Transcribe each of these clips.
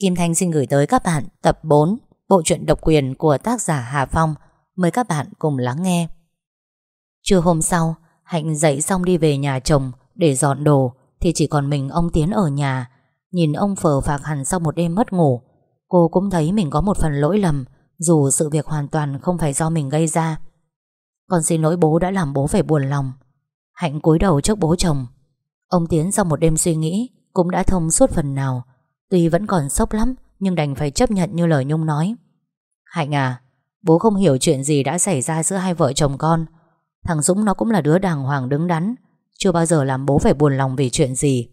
Kim Thanh xin gửi tới các bạn tập 4 bộ truyện độc quyền của tác giả Hà Phong. Mời các bạn cùng lắng nghe. Trưa hôm sau, Hạnh dậy xong đi về nhà chồng để dọn đồ thì chỉ còn mình ông Tiến ở nhà. Nhìn ông phờ phạc hẳn sau một đêm mất ngủ, cô cũng thấy mình có một phần lỗi lầm dù sự việc hoàn toàn không phải do mình gây ra. Con xin lỗi bố đã làm bố phải buồn lòng. Hạnh cúi đầu trước bố chồng. Ông Tiến sau một đêm suy nghĩ cũng đã thông suốt phần nào Tuy vẫn còn sốc lắm, Nhưng đành phải chấp nhận như lời Nhung nói. Hạnh à Bố không hiểu chuyện gì đã xảy ra giữa hai vợ chồng con. Thằng Dũng nó cũng là đứa đàng hoàng đứng đắn, Chưa bao giờ làm bố phải buồn lòng vì chuyện gì.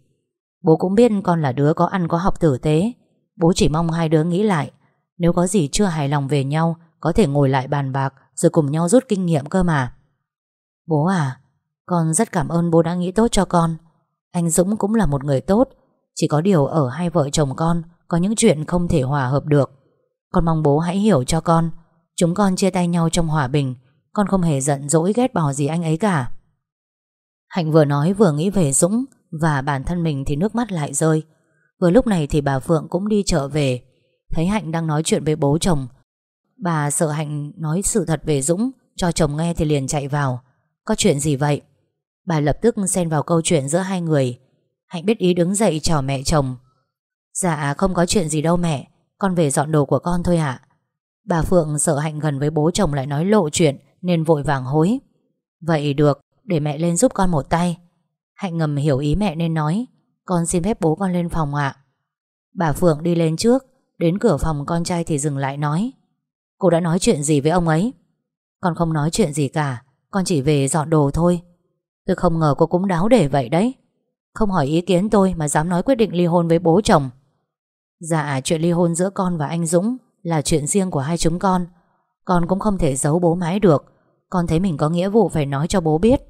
Bố cũng biết con là đứa có ăn có học tử tế. Bố chỉ mong hai đứa nghĩ lại. Nếu có gì chưa hài lòng về nhau, Có thể ngồi lại bàn bạc, Rồi cùng nhau rút kinh nghiệm cơ mà. Bố à Con rất cảm ơn bố đã nghĩ tốt cho con. Anh Dũng cũng là một người tốt chỉ có điều ở hai vợ chồng con, Có những chuyện không thể hòa hợp được. Con mong bố hãy hiểu cho con. Chúng con chia tay nhau trong hòa bình. Con không hề giận dỗi ghét bỏ gì anh ấy cả. Hạnh vừa nói vừa nghĩ về Dũng Và bản thân mình thì nước mắt lại rơi. Vừa lúc này thì bà Phượng cũng đi chợ về. Thấy Hạnh đang nói chuyện với bố chồng, Bà sợ Hạnh nói sự thật về Dũng, Cho chồng nghe thì liền chạy vào. Có chuyện gì vậy? Bà lập tức xen vào câu chuyện giữa hai người. Hạnh biết ý đứng dậy chào mẹ chồng. Dạ không có chuyện gì đâu mẹ. Con về dọn đồ của con thôi ạ. Bà Phượng sợ Hạnh gần với bố chồng lại nói lộ chuyện, Nên vội vàng hối. Vậy được, để mẹ lên giúp con một tay. Hạnh ngầm hiểu ý mẹ nên nói, Con xin phép bố con lên phòng ạ. Bà Phượng đi lên trước, Đến cửa phòng con trai thì dừng lại nói, Cô đã nói chuyện gì với ông ấy? Con không nói chuyện gì cả, Con chỉ về dọn đồ thôi. Tôi không ngờ cô cũng đáo để vậy đấy không hỏi ý kiến tôi mà dám nói quyết định ly hôn với bố chồng. Dạ chuyện ly hôn giữa con và anh Dũng Là chuyện riêng của hai chúng con. Con cũng không thể giấu bố mãi được. Con thấy mình có nghĩa vụ phải nói cho bố biết.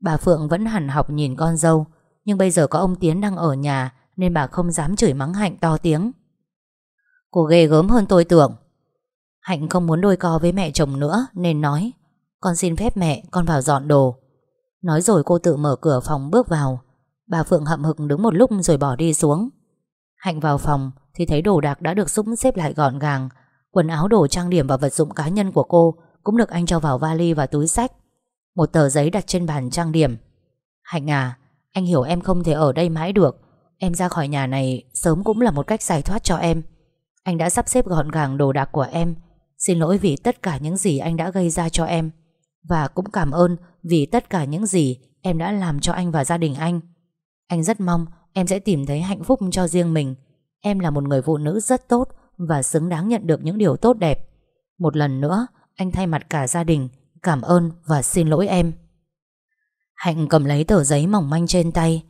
Bà Phượng vẫn hẳn học nhìn con dâu, Nhưng bây giờ có ông Tiến đang ở nhà Nên bà không dám chửi mắng Hạnh to tiếng. Cô ghê gớm hơn tôi tưởng. Hạnh không muốn đôi co với mẹ chồng nữa Nên nói, Con xin phép mẹ, con vào dọn đồ. Nói rồi cô tự mở cửa phòng bước vào. Bà Phượng hậm hực đứng một lúc rồi bỏ đi xuống. Hạnh vào phòng Thì thấy đồ đạc đã được súng xếp lại gọn gàng. Quần áo, đồ trang điểm và vật dụng cá nhân của cô Cũng được anh cho vào vali và túi sách. Một tờ giấy đặt trên bàn trang điểm. Hạnh à Anh hiểu em không thể ở đây mãi được. Em ra khỏi nhà này sớm cũng là một cách giải thoát cho em. Anh đã sắp xếp gọn gàng đồ đạc của em. Xin lỗi vì tất cả những gì anh đã gây ra cho em. Và cũng cảm ơn vì tất cả những gì em đã làm cho anh và gia đình anh anh rất mong em sẽ tìm thấy hạnh phúc cho riêng mình. Em là một người phụ nữ rất tốt và xứng đáng nhận được những điều tốt đẹp. Một lần nữa, anh thay mặt cả gia đình cảm ơn và xin lỗi em. Hạnh cầm lấy tờ giấy mỏng manh trên tay.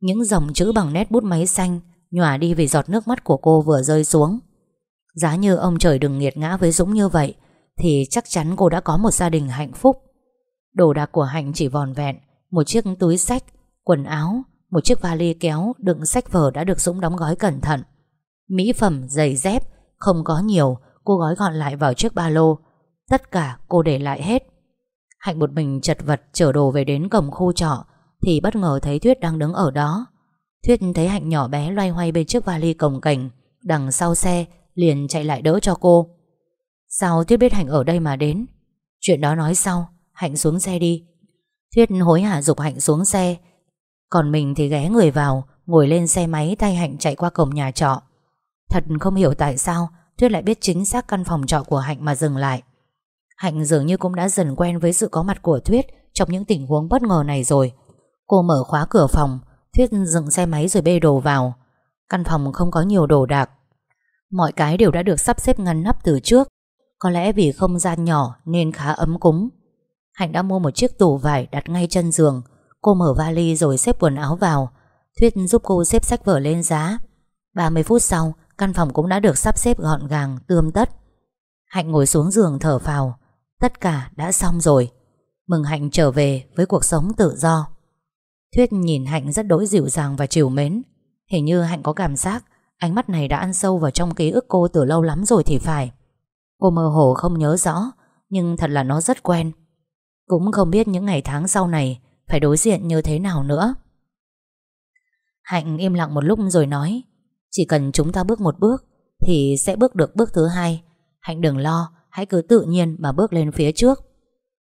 Những dòng chữ bằng nét bút máy xanh nhòa đi vì giọt nước mắt của cô vừa rơi xuống. Giá như ông trời đừng nghiệt ngã với Dũng như vậy thì chắc chắn cô đã có một gia đình hạnh phúc. Đồ đạc của Hạnh chỉ vòn vẹn, một chiếc túi sách, quần áo một chiếc vali kéo đựng sách vở đã được Dũng đóng gói cẩn thận. Mỹ phẩm, giày dép, không có nhiều, cô gói gọn lại vào chiếc ba lô. Tất cả cô để lại hết. Hạnh một mình chật vật chở đồ về đến cổng khu trọ thì bất ngờ thấy Thuyết đang đứng ở đó. Thuyết thấy Hạnh nhỏ bé loay hoay bên chiếc vali cồng cảnh đằng sau xe liền chạy lại đỡ cho cô. Sao Thuyết biết Hạnh ở đây mà đến? Chuyện đó nói sau, Hạnh xuống xe đi. Thuyết hối hả dục Hạnh xuống xe còn mình thì ghé người vào, Ngồi lên xe máy tay Hạnh chạy qua cổng nhà trọ. Thật không hiểu tại sao thuyết lại biết chính xác căn phòng trọ của Hạnh mà dừng lại. Hạnh dường như cũng đã dần quen với sự có mặt của Thuyết Trong những tình huống bất ngờ này rồi. Cô mở khóa cửa phòng Thuyết dựng xe máy rồi bê đồ vào. Căn phòng không có nhiều đồ đạc. Mọi cái đều đã được sắp xếp ngăn nắp từ trước. Có lẽ vì không gian nhỏ Nên khá ấm cúng. Hạnh đã mua một chiếc tủ vải đặt ngay chân giường Cô mở vali rồi xếp quần áo vào. Thuyết giúp cô xếp sách vở lên giá. 30 phút sau, Căn phòng cũng đã được sắp xếp gọn gàng, Tươm tất. Hạnh ngồi xuống giường thở phào. Tất cả đã xong rồi. Mừng Hạnh trở về với cuộc sống tự do. Thuyết nhìn Hạnh rất đối dịu dàng và chiều mến. Hình như Hạnh có cảm giác Ánh mắt này đã ăn sâu vào trong ký ức cô từ lâu lắm rồi thì phải. Cô mơ hồ không nhớ rõ, Nhưng thật là nó rất quen. Cũng không biết những ngày tháng sau này phải đối diện như thế nào nữa? Hạnh im lặng một lúc rồi nói, Chỉ cần chúng ta bước một bước Thì sẽ bước được bước thứ hai. Hạnh đừng lo, Hãy cứ tự nhiên mà bước lên phía trước.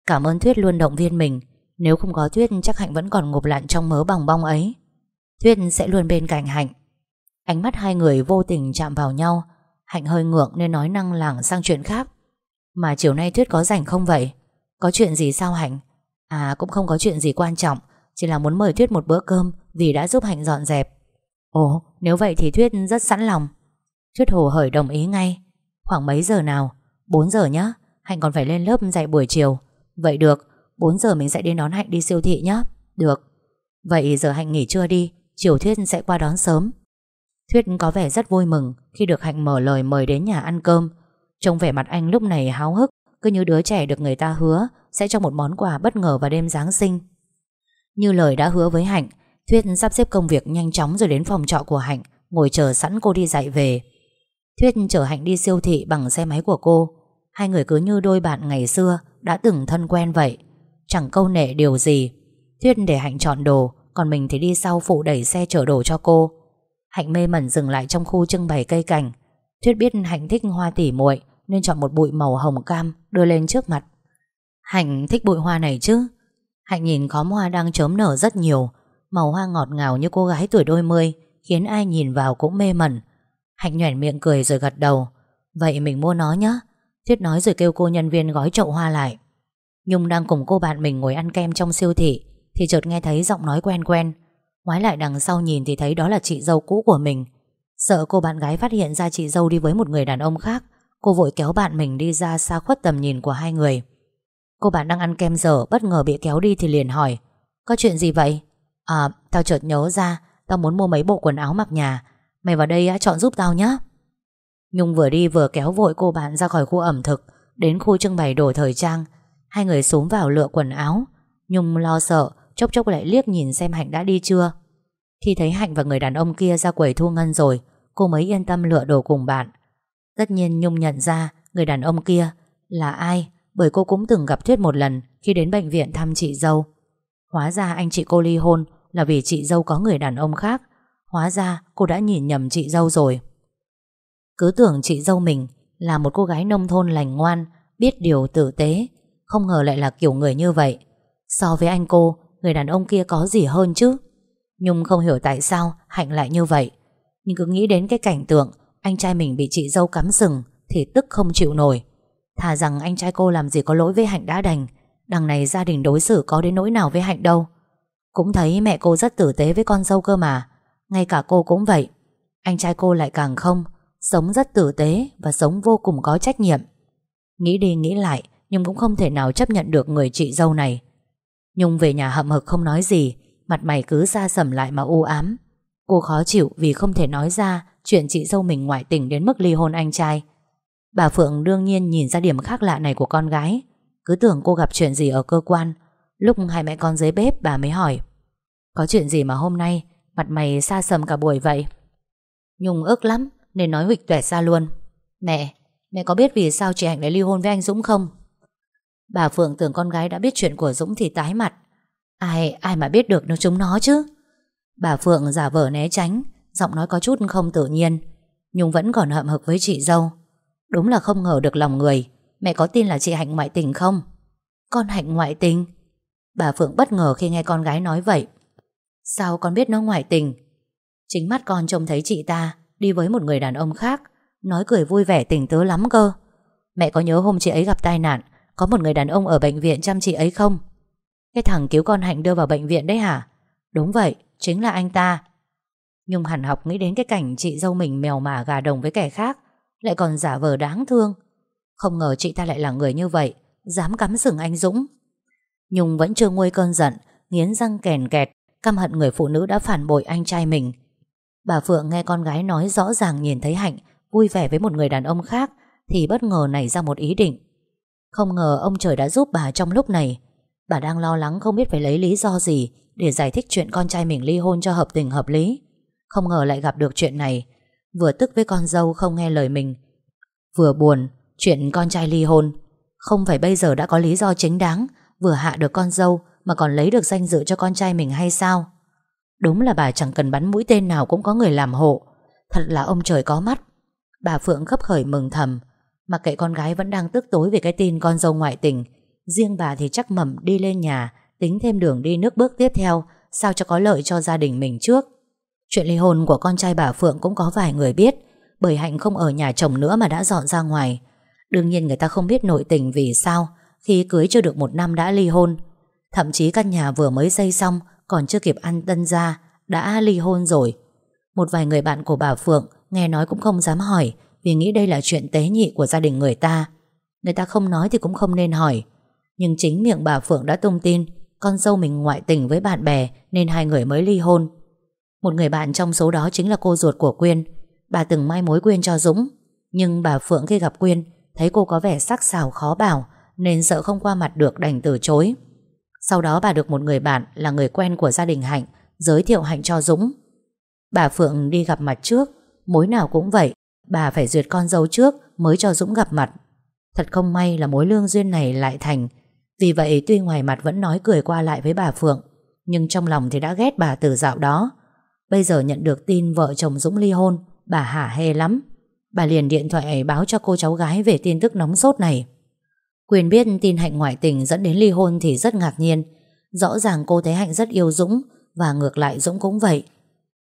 Cảm ơn Thuyết luôn động viên mình, Nếu không có Thuyết chắc Hạnh vẫn còn ngụp lặn trong mớ bòng bong ấy. Thuyết sẽ luôn bên cạnh Hạnh. Ánh mắt hai người vô tình chạm vào nhau, Hạnh hơi ngượng nên nói năng lảng sang chuyện khác. Mà chiều nay Thuyết có rảnh không vậy? Có chuyện gì sao Hạnh? À cũng không có chuyện gì quan trọng, Chỉ là muốn mời Thuyết một bữa cơm Vì đã giúp Hạnh dọn dẹp. Ồ, nếu vậy thì Thuyết rất sẵn lòng. Thuyết hồ hởi đồng ý ngay. Khoảng mấy giờ nào? 4 giờ nhá, Hạnh còn phải lên lớp dạy buổi chiều. Vậy được 4 giờ mình sẽ đến đón Hạnh đi siêu thị nhá. Được. Vậy giờ Hạnh nghỉ trưa đi, Chiều Thuyết sẽ qua đón sớm. Thuyết có vẻ rất vui mừng Khi được Hạnh mở lời mời đến nhà ăn cơm. Trông vẻ mặt anh lúc này háo hức. Cứ như đứa trẻ được người ta hứa, Sẽ cho một món quà bất ngờ vào đêm Giáng sinh. Như lời đã hứa với Hạnh, Thuyết sắp xếp công việc nhanh chóng rồi đến phòng trọ của Hạnh, Ngồi chờ sẵn cô đi dạy về. Thuyết chở Hạnh đi siêu thị bằng xe máy của cô. Hai người cứ như đôi bạn ngày xưa, Đã từng thân quen vậy. Chẳng câu nệ điều gì. Thuyết để Hạnh chọn đồ, Còn mình thì đi sau phụ đẩy xe chở đồ cho cô. Hạnh mê mẩn dừng lại trong khu trưng bày cây cảnh. Thuyết biết Hạnh thích hoa tỉ muội. Nên chọn một bụi màu hồng cam Đưa lên trước mặt. Hạnh thích bụi hoa này chứ? Hạnh nhìn khóm hoa đang chớm nở rất nhiều, Màu hoa ngọt ngào như cô gái tuổi đôi mươi, Khiến ai nhìn vào cũng mê mẩn. Hạnh nhoẻn miệng cười rồi gật đầu. Vậy mình mua nó nhé. Thuyết nói rồi kêu cô nhân viên gói chậu hoa lại. Nhung đang cùng cô bạn mình ngồi ăn kem trong siêu thị, Thì chợt nghe thấy giọng nói quen quen. Ngoái lại đằng sau nhìn thì thấy đó là chị dâu cũ của mình. Sợ cô bạn gái phát hiện ra chị dâu đi với một người đàn ông khác Cô vội kéo bạn mình đi ra xa khuất tầm nhìn của hai người. Cô bạn đang ăn kem dở Bất ngờ bị kéo đi thì liền hỏi Có chuyện gì vậy? À tao chợt nhớ ra Tao muốn mua mấy bộ quần áo mặc nhà. Mày vào đây á, chọn giúp tao nhé Nhung vừa đi vừa kéo vội cô bạn ra khỏi khu ẩm thực Đến khu trưng bày đồ thời trang. Hai người xuống vào lựa quần áo. Nhung lo sợ Chốc chốc lại liếc nhìn xem Hạnh đã đi chưa. Khi thấy Hạnh và người đàn ông kia ra quầy thu ngân rồi Cô mới yên tâm lựa đồ cùng bạn. Tất nhiên Nhung nhận ra Người đàn ông kia là ai, Bởi cô cũng từng gặp Thuyết một lần Khi đến bệnh viện thăm chị dâu. Hóa ra anh chị cô ly hôn Là vì chị dâu có người đàn ông khác. Hóa ra cô đã nhìn nhầm chị dâu rồi. Cứ tưởng chị dâu mình Là một cô gái nông thôn lành ngoan, Biết điều tử tế, Không ngờ lại là kiểu người như vậy. So với anh cô, Người đàn ông kia có gì hơn chứ? Nhung không hiểu tại sao Hạnh lại như vậy, Nhưng cứ nghĩ đến cái cảnh tượng anh trai mình bị chị dâu cắm sừng Thì tức không chịu nổi. Thà rằng anh trai cô làm gì có lỗi với Hạnh đã đành, Đằng này gia đình đối xử có đến nỗi nào với Hạnh đâu. Cũng thấy mẹ cô rất tử tế với con dâu cơ mà, Ngay cả cô cũng vậy. Anh trai cô lại càng không, Sống rất tử tế Và sống vô cùng có trách nhiệm. Nghĩ đi nghĩ lại, Nhưng cũng không thể nào chấp nhận được người chị dâu này. Nhung về nhà hậm hực không nói gì, Mặt mày cứ xa sầm lại mà u ám. Cô khó chịu vì không thể nói ra Chuyện chị dâu mình ngoại tình đến mức ly hôn anh trai. Bà Phượng đương nhiên nhìn ra điểm khác lạ này của con gái. Cứ tưởng cô gặp chuyện gì ở cơ quan. Lúc hai mẹ con dưới bếp bà mới hỏi Có chuyện gì mà hôm nay Mặt mày xa sầm cả buổi vậy? Nhung ức lắm Nên nói huỵch tuệ ra luôn Mẹ, mẹ có biết vì sao chị Hạnh lại ly hôn với anh Dũng không? Bà Phượng tưởng con gái đã biết chuyện của Dũng thì tái mặt. Ai, ai mà biết được nó chúng nó chứ? Bà Phượng giả vờ né tránh, Giọng nói có chút không tự nhiên Nhung vẫn còn hậm hực với chị dâu. Đúng là không ngờ được lòng người, Mẹ có tin là chị Hạnh ngoại tình không? Con Hạnh ngoại tình? Bà Phượng bất ngờ khi nghe con gái nói vậy. Sao con biết nó ngoại tình? Chính mắt con trông thấy chị ta Đi với một người đàn ông khác, Nói cười vui vẻ tình tứ lắm cơ. Mẹ có nhớ hôm chị ấy gặp tai nạn, có một người đàn ông ở bệnh viện chăm chị ấy không? Cái thằng cứu con Hạnh đưa vào bệnh viện đấy hả? Đúng vậy Chính là anh ta. Nhung hẳn học nghĩ đến cái cảnh chị dâu mình mèo mả gà đồng với kẻ khác, Lại còn giả vờ đáng thương. Không ngờ chị ta lại là người như vậy, Dám cắm sừng anh Dũng. Nhung vẫn chưa nguôi cơn giận, Nghiến răng kèn kẹt, Căm hận người phụ nữ đã phản bội anh trai mình. Bà Phượng nghe con gái nói rõ ràng nhìn thấy Hạnh, Vui vẻ với một người đàn ông khác, Thì bất ngờ nảy ra một ý định. Không ngờ ông trời đã giúp bà trong lúc này. Bà đang lo lắng không biết phải lấy lý do gì để giải thích chuyện con trai mình ly hôn cho hợp tình hợp lý. Không ngờ lại gặp được chuyện này. Vừa tức với con dâu không nghe lời mình. Vừa buồn, Chuyện con trai ly hôn. Không phải bây giờ đã có lý do chính đáng Vừa hạ được con dâu Mà còn lấy được danh dự cho con trai mình hay sao? Đúng là bà chẳng cần bắn mũi tên nào cũng có người làm hộ. Thật là ông trời có mắt. Bà Phượng khấp khởi mừng thầm. Mặc kệ con gái vẫn đang tức tối Về cái tin con dâu ngoại tình, Riêng bà thì chắc mầm đi lên nhà Tính thêm đường đi nước bước tiếp theo, Sao cho có lợi cho gia đình mình trước? Chuyện ly hôn của con trai bà Phượng Cũng có vài người biết, Bởi Hạnh không ở nhà chồng nữa mà đã dọn ra ngoài. Đương nhiên người ta không biết nội tình vì sao, Khi cưới chưa được một năm đã ly hôn. Thậm chí căn nhà vừa mới xây xong, Còn chưa kịp ăn tân ra Đã ly hôn rồi. Một vài người bạn của bà Phượng Nghe nói cũng không dám hỏi, Vì nghĩ đây là chuyện tế nhị của gia đình người ta. Người ta không nói thì cũng không nên hỏi. Nhưng chính miệng bà Phượng đã tung tin con dâu mình ngoại tình với bạn bè Nên hai người mới ly hôn. Một người bạn trong số đó chính là cô ruột của Quyên. Bà từng mai mối Quyên cho Dũng, Nhưng bà Phượng khi gặp Quyên, Thấy cô có vẻ sắc sảo khó bảo Nên sợ không qua mặt được đành từ chối. Sau đó bà được một người bạn Là người quen của gia đình Hạnh Giới thiệu Hạnh cho Dũng. Bà Phượng đi gặp mặt trước, Mối nào cũng vậy, Bà phải duyệt con dâu trước Mới cho Dũng gặp mặt. Thật không may là mối lương duyên này lại thành vì vậy, tuy ngoài mặt vẫn nói cười qua lại với bà Phượng, Nhưng trong lòng thì đã ghét bà từ dạo đó. Bây giờ nhận được tin vợ chồng Dũng ly hôn, Bà hả hê lắm. Bà liền điện thoại báo cho cô cháu gái về tin tức nóng sốt này. Quyền biết tin Hạnh ngoại tình dẫn đến ly hôn thì rất ngạc nhiên. Rõ ràng cô thấy Hạnh rất yêu Dũng, Và ngược lại Dũng cũng vậy.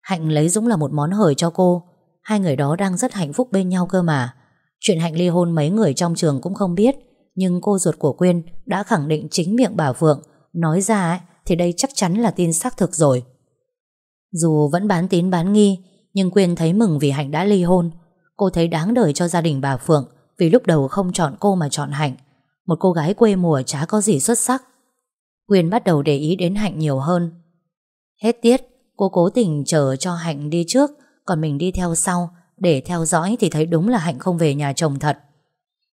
Hạnh lấy Dũng là một món hời cho cô. Hai người đó đang rất hạnh phúc bên nhau cơ mà. Chuyện Hạnh ly hôn mấy người trong trường cũng không biết. Nhưng cô ruột của Quyên đã khẳng định chính miệng bà Phượng Nói ra ấy, thì đây chắc chắn là tin xác thực rồi. Dù vẫn bán tín bán nghi Nhưng Quyên thấy mừng vì Hạnh đã ly hôn. Cô thấy đáng đời cho gia đình bà Phượng Vì lúc đầu không chọn cô mà chọn Hạnh. Một cô gái quê mùa chả có gì xuất sắc. Quyên bắt đầu để ý đến Hạnh nhiều hơn. Hết tiết Cô cố tình chờ cho Hạnh đi trước Còn mình đi theo sau. Để theo dõi thì thấy đúng là Hạnh không về nhà chồng thật.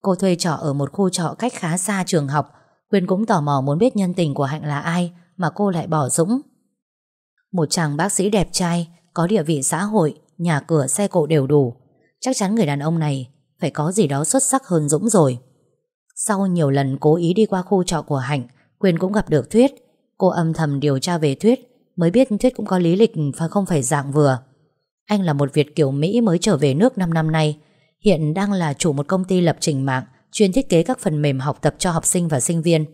Cô thuê trọ ở một khu trọ cách khá xa trường học. Quyên cũng tò mò muốn biết nhân tình của Hạnh là ai, Mà cô lại bỏ Dũng. Một chàng bác sĩ đẹp trai, Có địa vị xã hội, Nhà cửa, xe cộ đều đủ. Chắc chắn người đàn ông này Phải có gì đó xuất sắc hơn Dũng rồi. Sau nhiều lần cố ý đi qua khu trọ của Hạnh, Quyên cũng gặp được Thuyết. Cô âm thầm điều tra về Thuyết, Mới biết Thuyết cũng có lý lịch và không phải dạng vừa. Anh là một Việt Kiều Mỹ mới trở về nước 5 năm nay Hiện đang là chủ một công ty lập trình mạng, Chuyên thiết kế các phần mềm học tập cho học sinh và sinh viên.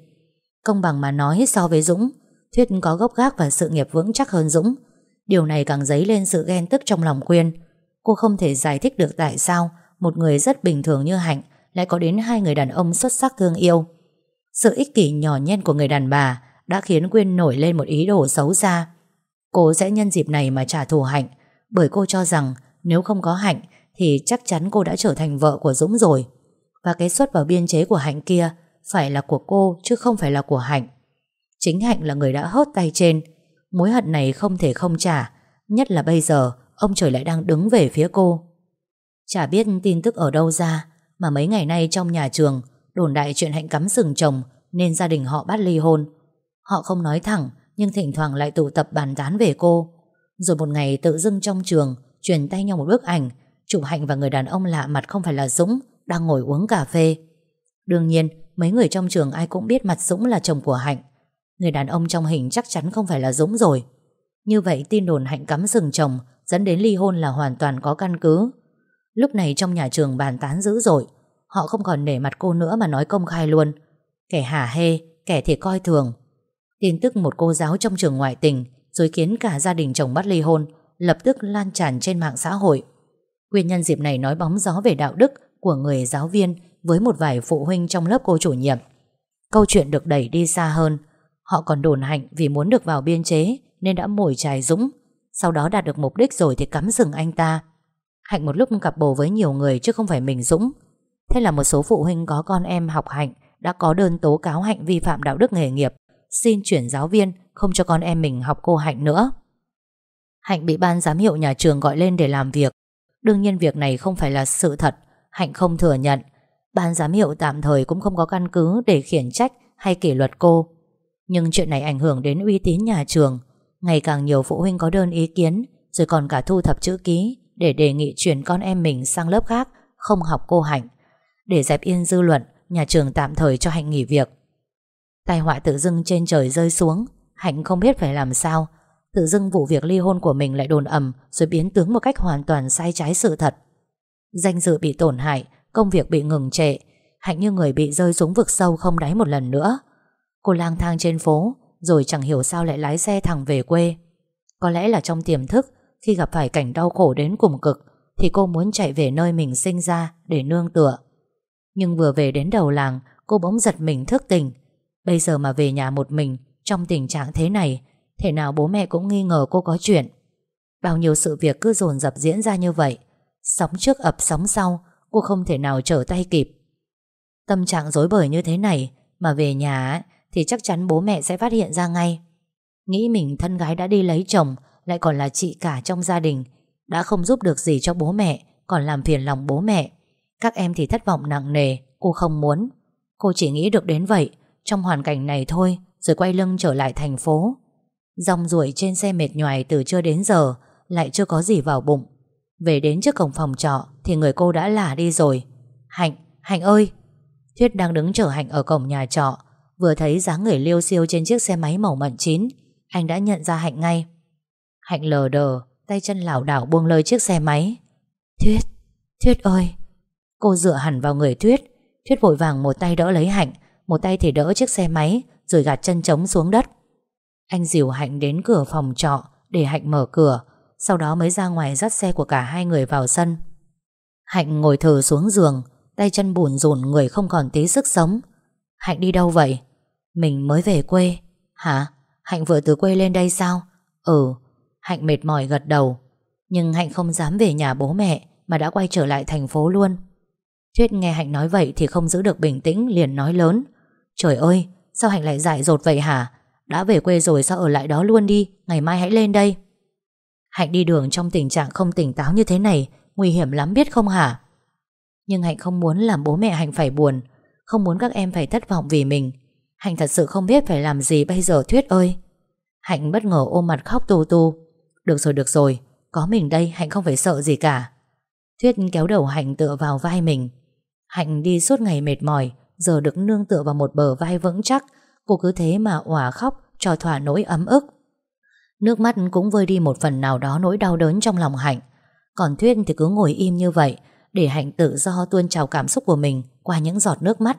Công bằng mà nói so với Dũng, Thuyết có gốc gác và sự nghiệp vững chắc hơn Dũng. Điều này càng dấy lên sự ghen tức trong lòng Quyên. Cô không thể giải thích được tại sao Một người rất bình thường như Hạnh Lại có đến hai người đàn ông xuất sắc thương yêu. Sự ích kỷ nhỏ nhen của người đàn bà Đã khiến Quyên nổi lên một ý đồ xấu xa. Cô sẽ nhân dịp này mà trả thù Hạnh, Bởi cô cho rằng Nếu không có Hạnh thì chắc chắn cô đã trở thành vợ của Dũng rồi. Và cái xuất vào biên chế của Hạnh kia Phải là của cô chứ không phải là của Hạnh. Chính Hạnh là người đã hớt tay trên. Mối hận này không thể không trả, Nhất là bây giờ Ông trời lại đang đứng về phía cô. Chả biết tin tức ở đâu ra, Mà mấy ngày nay trong nhà trường, Đồn đại chuyện hạnh cắm sừng chồng Nên gia đình họ bắt ly hôn. Họ không nói thẳng, Nhưng thỉnh thoảng lại tụ tập bàn tán về cô. Rồi một ngày tự dưng trong trường, Truyền tay nhau một bức ảnh Chụp Hạnh và người đàn ông lạ mặt không phải là Dũng Đang ngồi uống cà phê Đương nhiên mấy người trong trường ai cũng biết mặt Dũng là chồng của Hạnh Người đàn ông trong hình chắc chắn không phải là Dũng rồi Như vậy tin đồn Hạnh cắm rừng chồng dẫn đến ly hôn là hoàn toàn có căn cứ. Lúc này trong nhà trường bàn tán dữ dội, họ không còn nể mặt cô nữa mà nói công khai luôn. Kẻ hả hê, kẻ thì coi thường. Tin tức một cô giáo trong trường ngoại tình rồi khiến cả gia đình chồng bắt ly hôn lập tức lan tràn trên mạng xã hội. Nguyên nhân dịp này nói bóng gió về đạo đức của người giáo viên với một vài phụ huynh trong lớp cô chủ nhiệm. Câu chuyện được đẩy đi xa hơn. Họ còn đồn hạnh vì muốn được vào biên chế nên đã mồi chài Dũng. Sau đó đạt được mục đích rồi thì cắm sừng anh ta. Hạnh một lúc cặp bồ với nhiều người Chứ không phải mình Dũng. Thế là một số phụ huynh có con em học Hạnh Đã có đơn tố cáo Hạnh vi phạm đạo đức nghề nghiệp, Xin chuyển giáo viên, Không cho con em mình học cô Hạnh nữa. Hạnh bị ban giám hiệu nhà trường gọi lên để làm việc. Đương nhiên việc này không phải là sự thật, Hạnh không thừa nhận. Ban giám hiệu tạm thời cũng không có căn cứ Để khiển trách hay kỷ luật cô. Nhưng chuyện này ảnh hưởng đến uy tín nhà trường. Ngày càng nhiều phụ huynh có đơn ý kiến, Rồi còn cả thu thập chữ ký Để đề nghị chuyển con em mình sang lớp khác, Không học cô Hạnh. Để dẹp yên dư luận, Nhà trường tạm thời cho Hạnh nghỉ việc. Tai họa tự dưng trên trời rơi xuống, Hạnh không biết phải làm sao. Tự dưng vụ việc ly hôn của mình lại đồn ầm, Rồi biến tướng một cách hoàn toàn sai trái sự thật. Danh dự bị tổn hại, Công việc bị ngừng trệ, Hạnh như người bị rơi xuống vực sâu không đáy một lần nữa. Cô lang thang trên phố, Rồi chẳng hiểu sao lại lái xe thẳng về quê. Có lẽ là trong tiềm thức, Khi gặp phải cảnh đau khổ đến cùng cực, Thì cô muốn chạy về nơi mình sinh ra Để nương tựa. Nhưng vừa về đến đầu làng, Cô bỗng giật mình thức tỉnh. Bây giờ mà về nhà một mình, Trong tình trạng thế này Thể nào bố mẹ cũng nghi ngờ cô có chuyện. Bao nhiêu sự việc cứ dồn dập diễn ra như vậy. Sóng trước ập sóng sau, Cô không thể nào trở tay kịp. Tâm trạng dối bời như thế này Mà về nhà Thì chắc chắn bố mẹ sẽ phát hiện ra ngay. Nghĩ mình thân gái đã đi lấy chồng, Lại còn là chị cả trong gia đình, Đã không giúp được gì cho bố mẹ, Còn làm phiền lòng bố mẹ. Các em thì thất vọng nặng nề, Cô không muốn. Cô chỉ nghĩ được đến vậy, Trong hoàn cảnh này thôi, Rồi quay lưng trở lại thành phố. Rong ruổi trên xe mệt nhoài từ trưa đến giờ Lại chưa có gì vào bụng. Về đến trước cổng phòng trọ Thì người cô đã lả đi rồi. Hạnh, Hạnh ơi! Thuyết đang đứng chờ Hạnh ở cổng nhà trọ Vừa thấy dáng người liêu siêu trên chiếc xe máy màu mận chín. Anh đã nhận ra Hạnh ngay. Hạnh lờ đờ Tay chân lảo đảo buông lơi chiếc xe máy. Thuyết, Thuyết ơi! Cô dựa hẳn vào người Thuyết. Thuyết vội vàng một tay đỡ lấy Hạnh Một tay thì đỡ chiếc xe máy Rồi gạt chân trống xuống đất. Anh dìu Hạnh đến cửa phòng trọ Để Hạnh mở cửa, Sau đó mới ra ngoài dắt xe của cả hai người vào sân. Hạnh ngồi thở xuống giường, Tay chân bùn rùn, người không còn tí sức sống. Hạnh đi đâu vậy? Mình mới về quê. Hả? Hạnh vừa từ quê lên đây sao? Ừ. Hạnh mệt mỏi gật đầu. Nhưng Hạnh không dám về nhà bố mẹ, Mà đã quay trở lại thành phố luôn. Thuyết nghe Hạnh nói vậy Thì không giữ được bình tĩnh, liền nói lớn. Trời ơi, sao Hạnh lại dại dột vậy hả? Đã về quê rồi sao ở lại đó luôn đi, Ngày mai hãy lên đây. Hạnh đi đường trong tình trạng không tỉnh táo như thế này, Nguy hiểm lắm biết không hả? Nhưng Hạnh không muốn làm bố mẹ Hạnh phải buồn, Không muốn các em phải thất vọng vì mình. Hạnh thật sự không biết phải làm gì bây giờ, Thuyết ơi. Hạnh bất ngờ ôm mặt khóc tu tu. Được rồi được rồi, Có mình đây, Hạnh không phải sợ gì cả. Thuyết kéo đầu Hạnh tựa vào vai mình. Hạnh đi suốt ngày mệt mỏi, Giờ được nương tựa vào một bờ vai vững chắc Cô cứ thế mà òa khóc Cho thỏa nỗi ấm ức. Nước mắt cũng vơi đi một phần nào đó Nỗi đau đớn trong lòng Hạnh. Còn Thuyết thì cứ ngồi im như vậy Để Hạnh tự do tuôn trào cảm xúc của mình Qua những giọt nước mắt.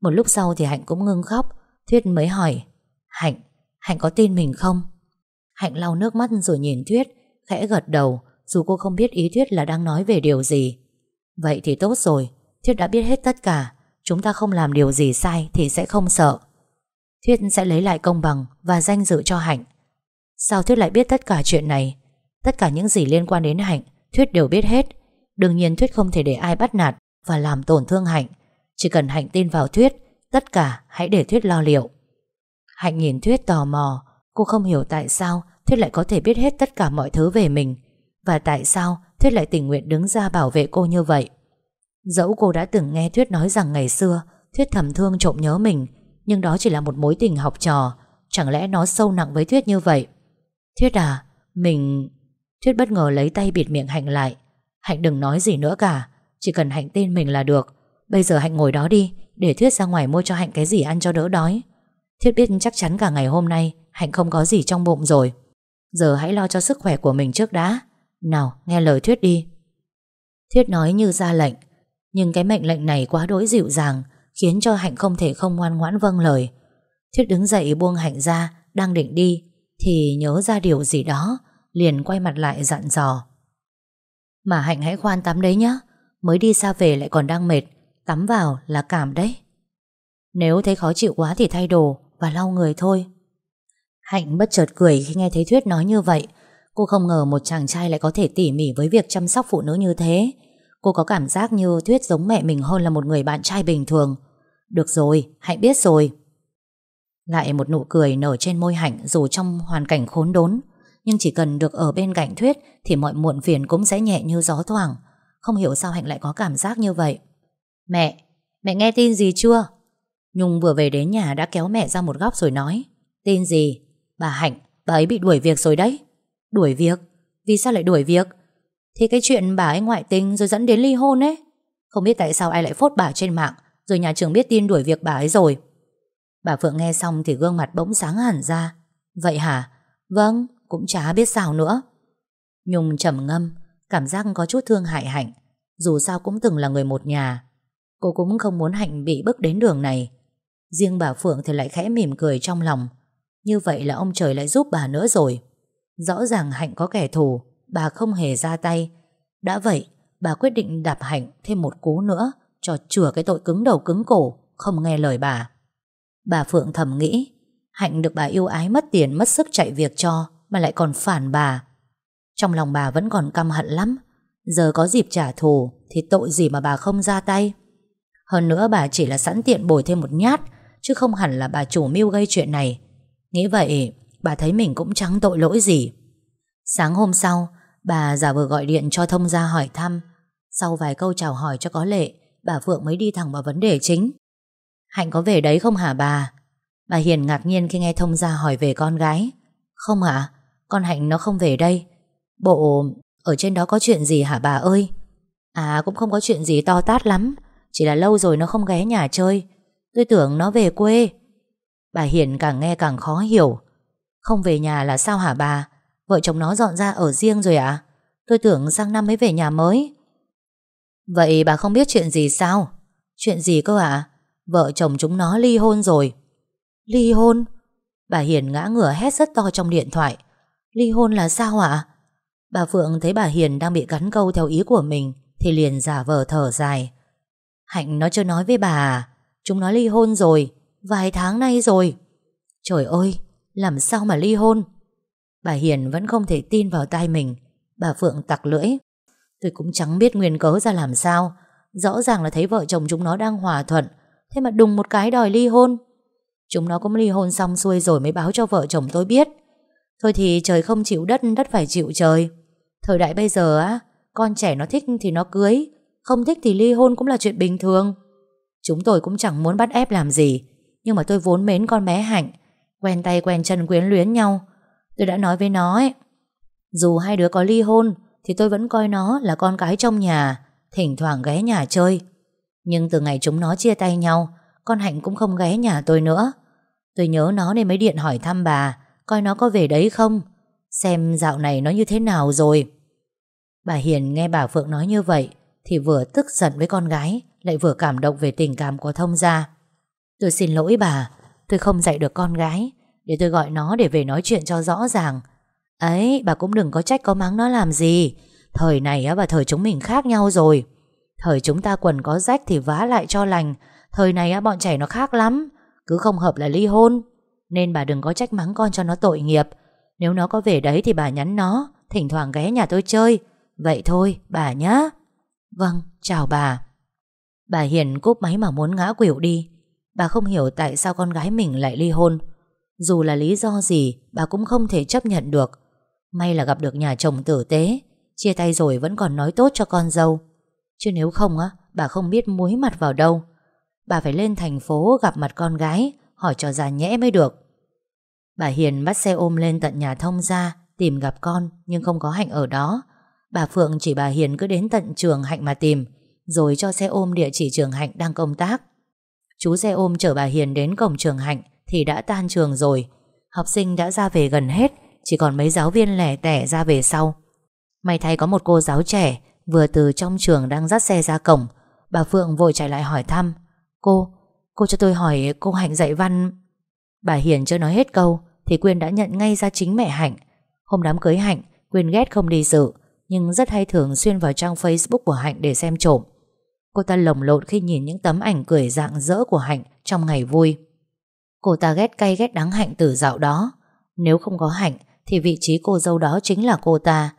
Một lúc sau thì Hạnh cũng ngưng khóc. Thuyết mới hỏi Hạnh, Hạnh có tin mình không? Hạnh lau nước mắt rồi nhìn Thuyết Khẽ gật đầu Dù cô không biết ý Thuyết là đang nói về điều gì. Vậy thì tốt rồi Thuyết đã biết hết tất cả. Chúng ta không làm điều gì sai thì sẽ không sợ. Thuyết sẽ lấy lại công bằng Và danh dự cho Hạnh. Sao Thuyết lại biết tất cả chuyện này? Tất cả những gì liên quan đến Hạnh, Thuyết đều biết hết. Đương nhiên Thuyết không thể để ai bắt nạt Và làm tổn thương Hạnh. Chỉ cần Hạnh tin vào Thuyết, Tất cả hãy để Thuyết lo liệu. Hạnh nhìn Thuyết tò mò. Cô không hiểu tại sao Thuyết lại có thể biết hết tất cả mọi thứ về mình. Và tại sao Thuyết lại tình nguyện đứng ra bảo vệ cô như vậy? Dẫu cô đã từng nghe Thuyết nói rằng ngày xưa Thuyết thầm thương trộm nhớ mình nhưng đó chỉ là một mối tình học trò. Chẳng lẽ nó sâu nặng với Thuyết như vậy? Thuyết à Mình... Thuyết bất ngờ lấy tay bịt miệng Hạnh lại. Hạnh đừng nói gì nữa cả, Chỉ cần Hạnh tin mình là được. Bây giờ Hạnh ngồi đó đi, Để Thuyết ra ngoài mua cho Hạnh cái gì ăn cho đỡ đói. Thuyết biết chắc chắn cả ngày hôm nay, Hạnh không có gì trong bụng rồi. Giờ hãy lo cho sức khỏe của mình trước đã. Nào, nghe lời Thuyết đi. Thuyết nói như ra lệnh, Nhưng cái mệnh lệnh này quá đỗi dịu dàng. Khiến cho Hạnh không thể không ngoan ngoãn vâng lời. Thuyết đứng dậy buông Hạnh ra, Đang định đi, Thì nhớ ra điều gì đó, Liền quay mặt lại dặn dò. Mà Hạnh hãy khoan tắm đấy nhá, Mới đi xa về lại còn đang mệt, Tắm vào là cảm đấy. Nếu thấy khó chịu quá thì thay đồ Và lau người thôi. Hạnh bất chợt cười khi nghe thấy Thuyết nói như vậy. Cô không ngờ một chàng trai lại có thể tỉ mỉ với việc chăm sóc phụ nữ như thế. Cô có cảm giác như Thuyết giống mẹ mình hơn là một người bạn trai bình thường. Được rồi, Hạnh biết rồi Lại một nụ cười nở trên môi Hạnh dù trong hoàn cảnh khốn đốn Nhưng chỉ cần được ở bên cạnh Thuyết Thì mọi muộn phiền cũng sẽ nhẹ như gió thoảng Không hiểu sao Hạnh lại có cảm giác như vậy Mẹ, mẹ nghe tin gì chưa? Nhung vừa về đến nhà đã kéo mẹ ra một góc rồi nói Tin gì? Bà Hạnh, bà ấy bị đuổi việc rồi đấy Đuổi việc? Vì sao lại đuổi việc? Thì cái chuyện bà ấy ngoại tình rồi dẫn đến ly hôn ấy Không biết tại sao ai lại phốt bà trên mạng rồi nhà trường biết tin đuổi việc bà ấy rồi. Bà Phượng nghe xong thì gương mặt bỗng sáng hẳn ra. Vậy hả? Vâng, Cũng chả biết sao nữa. Nhung trầm ngâm Cảm giác có chút thương hại Hạnh. Dù sao cũng từng là người một nhà. Cô cũng không muốn Hạnh bị bước đến đường này. Riêng bà Phượng thì lại khẽ mỉm cười trong lòng. Như vậy là ông trời lại giúp bà nữa rồi. Rõ ràng Hạnh có kẻ thù Bà không hề ra tay. Đã vậy bà quyết định đạp Hạnh thêm một cú nữa. Cho chừa cái tội cứng đầu cứng cổ, Không nghe lời bà. Bà Phượng thầm nghĩ, Hạnh được bà yêu ái mất tiền, mất sức chạy việc cho, Mà lại còn phản bà. Trong lòng bà vẫn còn căm hận lắm, Giờ có dịp trả thù Thì tội gì mà bà không ra tay. Hơn nữa bà chỉ là sẵn tiện bồi thêm một nhát, Chứ không hẳn là bà chủ mưu gây chuyện này. Nghĩ vậy, Bà thấy mình cũng chẳng tội lỗi gì. Sáng hôm sau, Bà giả vờ gọi điện cho thông gia hỏi thăm. Sau vài câu chào hỏi cho có lệ Bà Phượng mới đi thẳng vào vấn đề chính. Hạnh có về đấy không hả bà? Bà Hiền ngạc nhiên khi nghe thông gia hỏi về con gái. Không hả Con Hạnh nó không về đây. Bộ, ở trên đó có chuyện gì hả bà ơi? À cũng không có chuyện gì to tát lắm. Chỉ là lâu rồi nó không ghé nhà chơi. Tôi tưởng nó về quê. Bà Hiền càng nghe càng khó hiểu. Không về nhà là sao hả bà? Vợ chồng nó dọn ra ở riêng rồi à Tôi tưởng sang năm mới về nhà mới. Vậy bà không biết chuyện gì sao? Chuyện gì cơ à Vợ chồng chúng nó ly hôn rồi. Ly hôn? Bà Hiền ngã ngửa hét rất to trong điện thoại. Ly hôn là sao ạ? Bà Phượng thấy bà Hiền đang bị gắn câu theo ý của mình Thì liền giả vờ thở dài. Hạnh nó chưa nói với bà à? Chúng nó ly hôn rồi, Vài tháng nay rồi. Trời ơi, Làm sao mà ly hôn? Bà Hiền vẫn không thể tin vào tai mình. Bà Phượng tặc lưỡi. Tôi cũng chẳng biết nguyên cớ ra làm sao. Rõ ràng là thấy vợ chồng chúng nó đang hòa thuận. Thế mà đùng một cái đòi ly hôn. Chúng nó cũng ly hôn xong xuôi rồi mới báo cho vợ chồng tôi biết. Thôi thì trời không chịu đất Đất phải chịu trời. Thời đại bây giờ á, Con trẻ nó thích thì nó cưới, Không thích thì ly hôn cũng là chuyện bình thường. Chúng tôi cũng chẳng muốn bắt ép làm gì, Nhưng mà tôi vốn mến con bé Hạnh, Quen tay quen chân quyến luyến nhau. Tôi đã nói với nó ấy, Dù hai đứa có ly hôn thì tôi vẫn coi nó là con cái trong nhà, Thỉnh thoảng ghé nhà chơi. Nhưng từ ngày chúng nó chia tay nhau, Con Hạnh cũng không ghé nhà tôi nữa. Tôi nhớ nó nên mới điện hỏi thăm bà, Coi nó có về đấy không, Xem dạo này nó như thế nào rồi. Bà Hiền nghe bà Phượng nói như vậy Thì vừa tức giận với con gái, Lại vừa cảm động về tình cảm của thông gia. Tôi xin lỗi bà, Tôi không dạy được con gái, Để tôi gọi nó để về nói chuyện cho rõ ràng. Ấy, bà cũng đừng có trách có mắng nó làm gì. Thời này á và thời chúng mình khác nhau rồi. Thời chúng ta quần có rách thì vá lại cho lành. Thời này á, bọn trẻ nó khác lắm. Cứ không hợp là ly hôn. Nên bà đừng có trách mắng con cho nó tội nghiệp. Nếu nó có về đấy thì bà nhắn nó. Thỉnh thoảng ghé nhà tôi chơi. Vậy thôi, bà nhá. Vâng chào bà. Bà Hiền cúp máy mà muốn ngã quỵu đi. Bà không hiểu tại sao con gái mình lại ly hôn. Dù là lý do gì, Bà cũng không thể chấp nhận được. May là gặp được nhà chồng tử tế. Chia tay rồi vẫn còn nói tốt cho con dâu. Chứ nếu không á, Bà không biết muối mặt vào đâu. Bà phải lên thành phố gặp mặt con gái, Hỏi cho già nhẽ mới được. Bà Hiền bắt xe ôm lên tận nhà thông gia, Tìm gặp con, Nhưng không có Hạnh ở đó. Bà Phượng chỉ bà Hiền cứ đến tận trường Hạnh mà tìm, Rồi cho xe ôm địa chỉ trường Hạnh đang công tác. Chú xe ôm chở bà Hiền đến cổng trường Hạnh Thì đã tan trường rồi. Học sinh đã ra về gần hết chỉ còn mấy giáo viên lẻ tẻ ra về sau. May thay có một cô giáo trẻ Vừa từ trong trường đang dắt xe ra cổng. Bà Phượng vội chạy lại hỏi thăm. Cô, cô cho tôi hỏi cô Hạnh dạy văn. Bà Hiền chưa nói hết câu Thì Quyên đã nhận ngay ra chính mẹ Hạnh. Hôm đám cưới Hạnh Quyên ghét không đi dự Nhưng rất hay thường xuyên vào trang Facebook của Hạnh để xem trộm. Cô ta lồng lộn khi nhìn những tấm ảnh cười dạng dỡ của Hạnh Trong ngày vui. Cô ta ghét cay ghét đắng Hạnh từ dạo đó. Nếu không có Hạnh thì vị trí cô dâu đó chính là cô ta.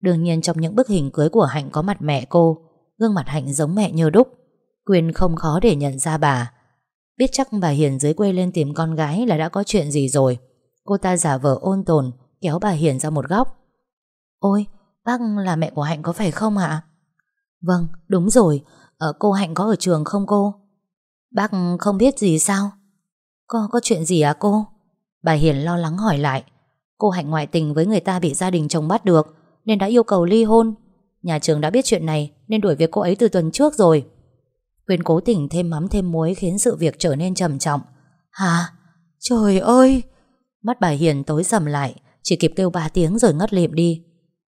Đương nhiên trong những bức hình cưới của Hạnh có mặt mẹ cô, Gương mặt Hạnh giống mẹ như đúc, quyền không khó để nhận ra bà. Biết chắc bà Hiền dưới quê lên tìm con gái là đã có chuyện gì rồi. Cô ta giả vờ ôn tồn, Kéo bà Hiền ra một góc. Ôi, bác là mẹ của Hạnh có phải không ạ? Vâng đúng rồi. Ở Cô Hạnh có ở trường không cô? Bác không biết gì sao? Có có chuyện gì à cô? Bà Hiền lo lắng hỏi lại. Cô Hạnh ngoại tình với người ta bị gia đình chồng bắt được, Nên đã yêu cầu ly hôn. Nhà trường đã biết chuyện này, Nên đuổi việc cô ấy từ tuần trước rồi. Quyên cố tình thêm mắm thêm muối Khiến sự việc trở nên trầm trọng. Hả? Trời ơi! Mắt bà Hiền tối sầm lại, Chỉ kịp kêu ba tiếng rồi ngất lịm đi.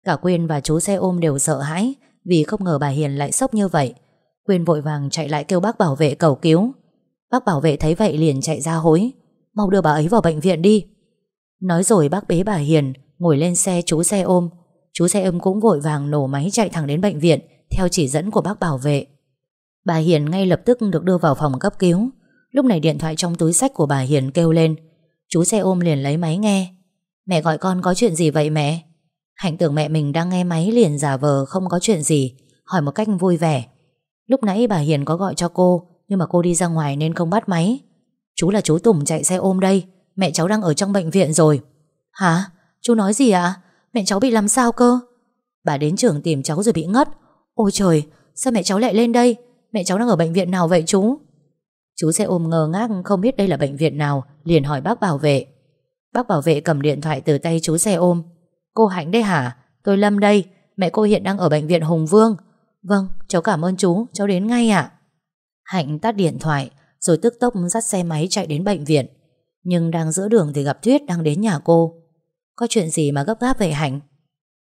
Cả Quyên và chú xe ôm đều sợ hãi, Vì không ngờ bà Hiền lại sốc như vậy. Quyên vội vàng chạy lại kêu bác bảo vệ cầu cứu. Bác bảo vệ thấy vậy liền chạy ra hối. Mau đưa bà ấy vào bệnh viện đi Nói rồi bác bế bà Hiền Ngồi lên xe chú xe ôm. Chú xe ôm cũng vội vàng nổ máy chạy thẳng đến bệnh viện, Theo chỉ dẫn của bác bảo vệ. Bà Hiền ngay lập tức được đưa vào phòng cấp cứu. Lúc này điện thoại trong túi sách của bà Hiền kêu lên. Chú xe ôm liền lấy máy nghe. Mẹ gọi con có chuyện gì vậy mẹ? Hạnh tưởng mẹ mình đang nghe máy liền giả vờ không có chuyện gì, Hỏi một cách vui vẻ. Lúc nãy bà Hiền có gọi cho cô, Nhưng mà cô đi ra ngoài nên không bắt máy. Chú là chú Tùng chạy xe ôm đây Mẹ cháu đang ở trong bệnh viện rồi Hả? Chú nói gì ạ? Mẹ cháu bị làm sao cơ? Bà đến trường tìm cháu rồi bị ngất Ôi trời, sao mẹ cháu lại lên đây? Mẹ cháu đang ở bệnh viện nào vậy chú? Chú xe ôm ngờ ngác không biết đây là bệnh viện nào Liền hỏi bác bảo vệ Bác bảo vệ cầm điện thoại từ tay chú xe ôm Cô Hạnh đây hả? Tôi Lâm đây Mẹ cô hiện đang ở bệnh viện Hùng Vương Vâng, cháu cảm ơn chú, cháu đến ngay ạ Hạnh tắt điện thoại Rồi tức tốc dắt xe máy chạy đến bệnh viện nhưng đang giữa đường thì gặp Tuyết đang đến nhà cô. Có chuyện gì mà gấp gáp vậy Hạnh?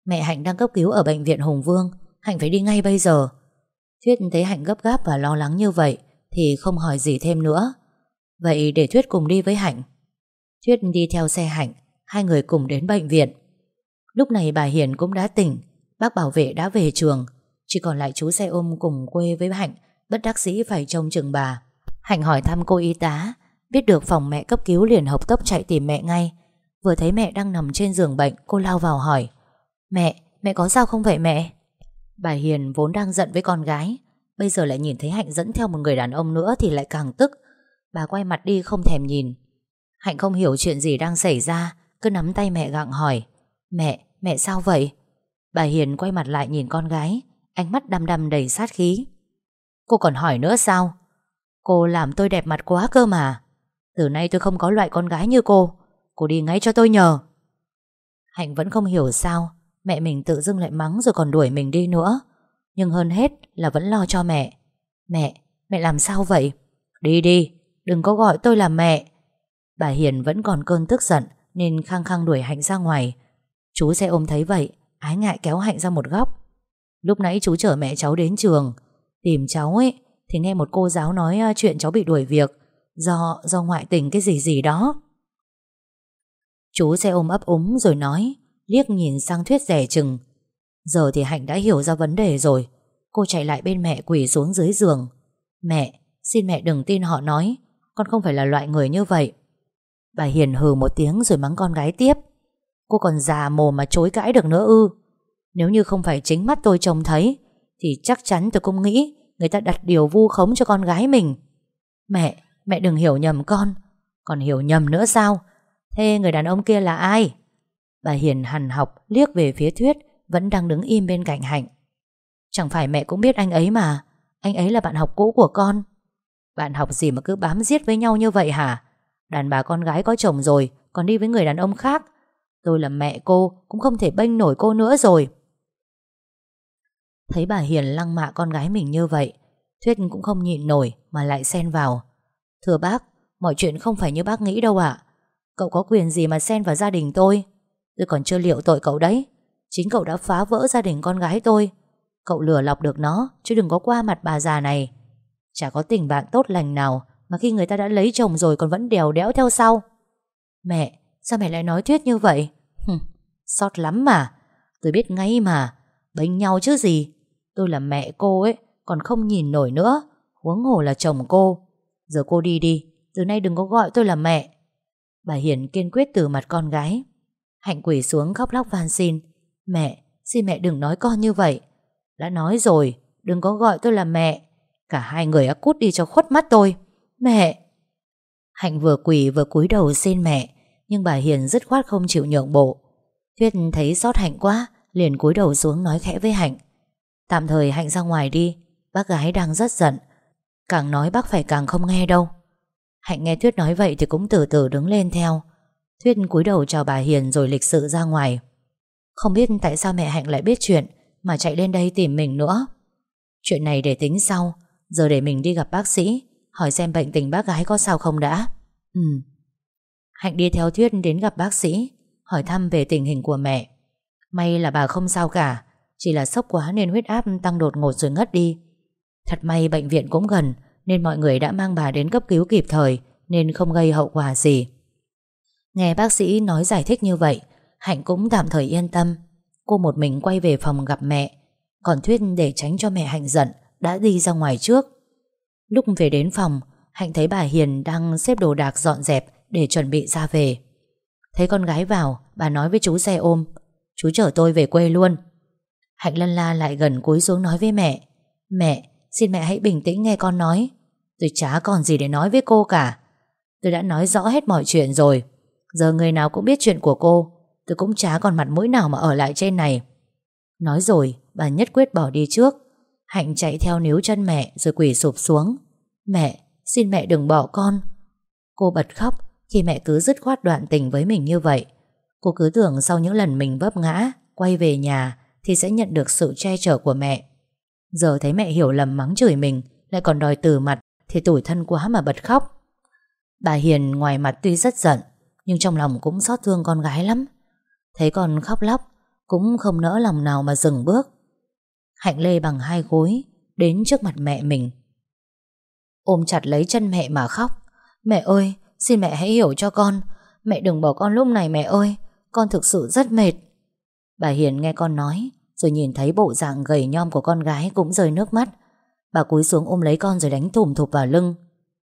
Mẹ Hạnh đang cấp cứu ở bệnh viện Hùng Vương. Hạnh phải đi ngay bây giờ. Tuyết thấy Hạnh gấp gáp và lo lắng như vậy Thì không hỏi gì thêm nữa. Vậy để Tuyết cùng đi với Hạnh. Tuyết đi theo xe Hạnh, Hai người cùng đến bệnh viện. Lúc này bà Hiền cũng đã tỉnh, Bác bảo vệ đã về trường. Chỉ còn lại chú xe ôm cùng quê với Hạnh, Bất đắc sĩ phải trông chừng bà. Hạnh hỏi thăm cô y tá Biết được phòng mẹ cấp cứu liền hộc tốc chạy tìm mẹ ngay. Vừa thấy mẹ đang nằm trên giường bệnh Cô lao vào hỏi. Mẹ, mẹ có sao không vậy mẹ? Bà Hiền vốn đang giận với con gái Bây giờ lại nhìn thấy Hạnh dẫn theo một người đàn ông nữa Thì lại càng tức. Bà quay mặt đi không thèm nhìn. Hạnh không hiểu chuyện gì đang xảy ra Cứ nắm tay mẹ gặng hỏi. Mẹ, mẹ sao vậy? Bà Hiền quay mặt lại nhìn con gái Ánh mắt đăm đăm đầy sát khí. Cô còn hỏi nữa sao? Cô làm tôi đẹp mặt quá cơ mà. Từ nay tôi không có loại con gái như cô. Cô đi ngay cho tôi nhờ. Hạnh vẫn không hiểu sao Mẹ mình tự dưng lại mắng rồi còn đuổi mình đi nữa. Nhưng hơn hết là vẫn lo cho mẹ. Mẹ, mẹ làm sao vậy? Đi đi, đừng có gọi tôi là mẹ. Bà Hiền vẫn còn cơn tức giận Nên khăng khăng đuổi Hạnh ra ngoài. Chú xe ôm thấy vậy Ái ngại kéo Hạnh ra một góc. Lúc nãy chú chở mẹ cháu đến trường. Tìm cháu ấy Thì nghe một cô giáo nói à, chuyện cháu bị đuổi việc. Do do ngoại tình cái gì gì đó. Chú xe ôm ấp úng rồi nói Liếc nhìn sang Thuyết rẻ chừng. Giờ thì Hạnh đã hiểu ra vấn đề rồi. Cô chạy lại bên mẹ quỳ xuống dưới giường. Mẹ, xin mẹ đừng tin họ nói. Con không phải là loại người như vậy. Bà Hiền hừ một tiếng rồi mắng con gái tiếp. Cô còn già mồm mà chối cãi được nữa ư. Nếu như không phải chính mắt tôi trông thấy Thì chắc chắn tôi cũng nghĩ Người ta đặt điều vu khống cho con gái mình. Mẹ, mẹ đừng hiểu nhầm con. Còn hiểu nhầm nữa sao? Thế người đàn ông kia là ai? Bà Hiền hằn học liếc về phía Thuyết, Vẫn đang đứng im bên cạnh Hạnh. Chẳng phải mẹ cũng biết anh ấy mà. Anh ấy là bạn học cũ của con. Bạn học gì mà cứ bám giết với nhau như vậy hả? Đàn bà con gái có chồng rồi, Còn đi với người đàn ông khác. Tôi là mẹ cô, Cũng không thể bênh nổi cô nữa rồi. Thấy bà Hiền lăng mạ con gái mình như vậy, Thuyết cũng không nhịn nổi Mà lại xen vào. Thưa bác Mọi chuyện không phải như bác nghĩ đâu ạ. Cậu có quyền gì mà xen vào gia đình tôi? Tôi còn chưa liệu tội cậu đấy. Chính cậu đã phá vỡ gia đình con gái tôi. Cậu lừa lọc được nó Chứ đừng có qua mặt bà già này. Chả có tình bạn tốt lành nào Mà khi người ta đã lấy chồng rồi còn vẫn đèo đẽo theo sau. Mẹ Sao mẹ lại nói Thuyết như vậy? Hừm, Sót lắm mà. Tôi biết ngay mà. Bênh nhau chứ gì. Tôi là mẹ cô ấy Còn không nhìn nổi nữa. Huống hồ là chồng cô. Giờ cô đi đi Từ nay đừng có gọi tôi là mẹ. Bà Hiền kiên quyết từ mặt con gái. Hạnh quỷ xuống khóc lóc van xin. Mẹ, xin mẹ đừng nói con như vậy. Đã nói rồi Đừng có gọi tôi là mẹ. Cả hai người đã cút đi cho khuất mắt tôi. Mẹ! Hạnh vừa quỳ vừa cúi đầu xin mẹ Nhưng bà Hiền dứt khoát không chịu nhượng bộ. Thuyết thấy xót Hạnh quá Liền cúi đầu xuống nói khẽ với Hạnh. Tạm thời Hạnh ra ngoài đi Bác gái đang rất giận. Càng nói bác phải càng không nghe đâu. Hạnh nghe Thuyết nói vậy thì cũng từ từ đứng lên theo. Thuyết cúi đầu chào bà Hiền rồi lịch sự ra ngoài. Không biết tại sao mẹ Hạnh lại biết chuyện Mà chạy lên đây tìm mình nữa. Chuyện này để tính sau. Giờ để mình đi gặp bác sĩ Hỏi xem bệnh tình bác gái có sao không đã. Ừ. Hạnh đi theo Thuyết đến gặp bác sĩ hỏi thăm về tình hình của mẹ. May là bà không sao cả, chỉ là sốc quá nên huyết áp tăng đột ngột rồi ngất đi. Thật may bệnh viện cũng gần nên mọi người đã mang bà đến cấp cứu kịp thời nên không gây hậu quả gì. Nghe bác sĩ nói giải thích như vậy, Hạnh cũng tạm thời yên tâm. Cô một mình quay về phòng gặp mẹ, còn Thuyết để tránh cho mẹ Hạnh giận đã đi ra ngoài trước. Lúc về đến phòng, Hạnh thấy bà Hiền đang xếp đồ đạc dọn dẹp để chuẩn bị ra về. Thấy con gái vào, bà nói với chú xe ôm, chú chở tôi về quê luôn. Hạnh lân la lại gần cúi xuống nói với mẹ, mẹ, xin mẹ hãy bình tĩnh nghe con nói. Tôi chả còn gì để nói với cô cả. Tôi đã nói rõ hết mọi chuyện rồi. Giờ người nào cũng biết chuyện của cô, tôi cũng chả còn mặt mũi nào mà ở lại trên này. Nói rồi, bà nhất quyết bỏ đi trước. Hạnh chạy theo níu chân mẹ rồi quỳ sụp xuống. Mẹ, xin mẹ đừng bỏ con. Cô bật khóc khi mẹ cứ dứt khoát đoạn tình với mình như vậy. Cô cứ tưởng sau những lần mình vấp ngã, quay về nhà thì sẽ nhận được sự che chở của mẹ. Giờ thấy mẹ hiểu lầm mắng chửi mình, lại còn đòi từ mặt thì tủi thân quá mà bật khóc. Bà Hiền ngoài mặt tuy rất giận, nhưng trong lòng cũng xót thương con gái lắm. Thấy con khóc lóc, cũng không nỡ lòng nào mà dừng bước. Hạnh lê bằng hai gối, đến trước mặt mẹ mình. Ôm chặt lấy chân mẹ mà khóc. Mẹ ơi, xin mẹ hãy hiểu cho con. Mẹ đừng bỏ con lúc này mẹ ơi, con thực sự rất mệt. Bà Hiền nghe con nói, rồi nhìn thấy bộ dạng gầy nhom của con gái cũng rơi nước mắt. Bà cúi xuống ôm lấy con rồi đánh thùm thụp vào lưng.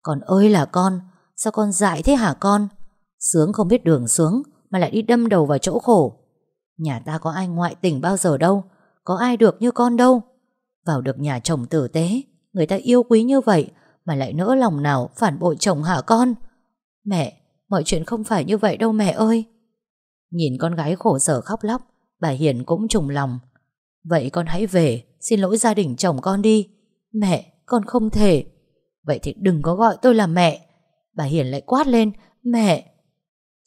Con ơi là con, sao con dại thế hả con? Sướng không biết đường sướng mà lại đi đâm đầu vào chỗ khổ. Nhà ta có ai ngoại tình bao giờ đâu, có ai được như con đâu. Vào được nhà chồng tử tế, người ta yêu quý như vậy mà lại nỡ lòng nào phản bội chồng hả con? Mẹ, mọi chuyện không phải như vậy đâu mẹ ơi. Nhìn con gái khổ sở khóc lóc, bà Hiền cũng trùng lòng. Vậy con hãy về, xin lỗi gia đình chồng con đi. Mẹ, con không thể. Vậy thì đừng có gọi tôi là mẹ. Bà Hiền lại quát lên, mẹ.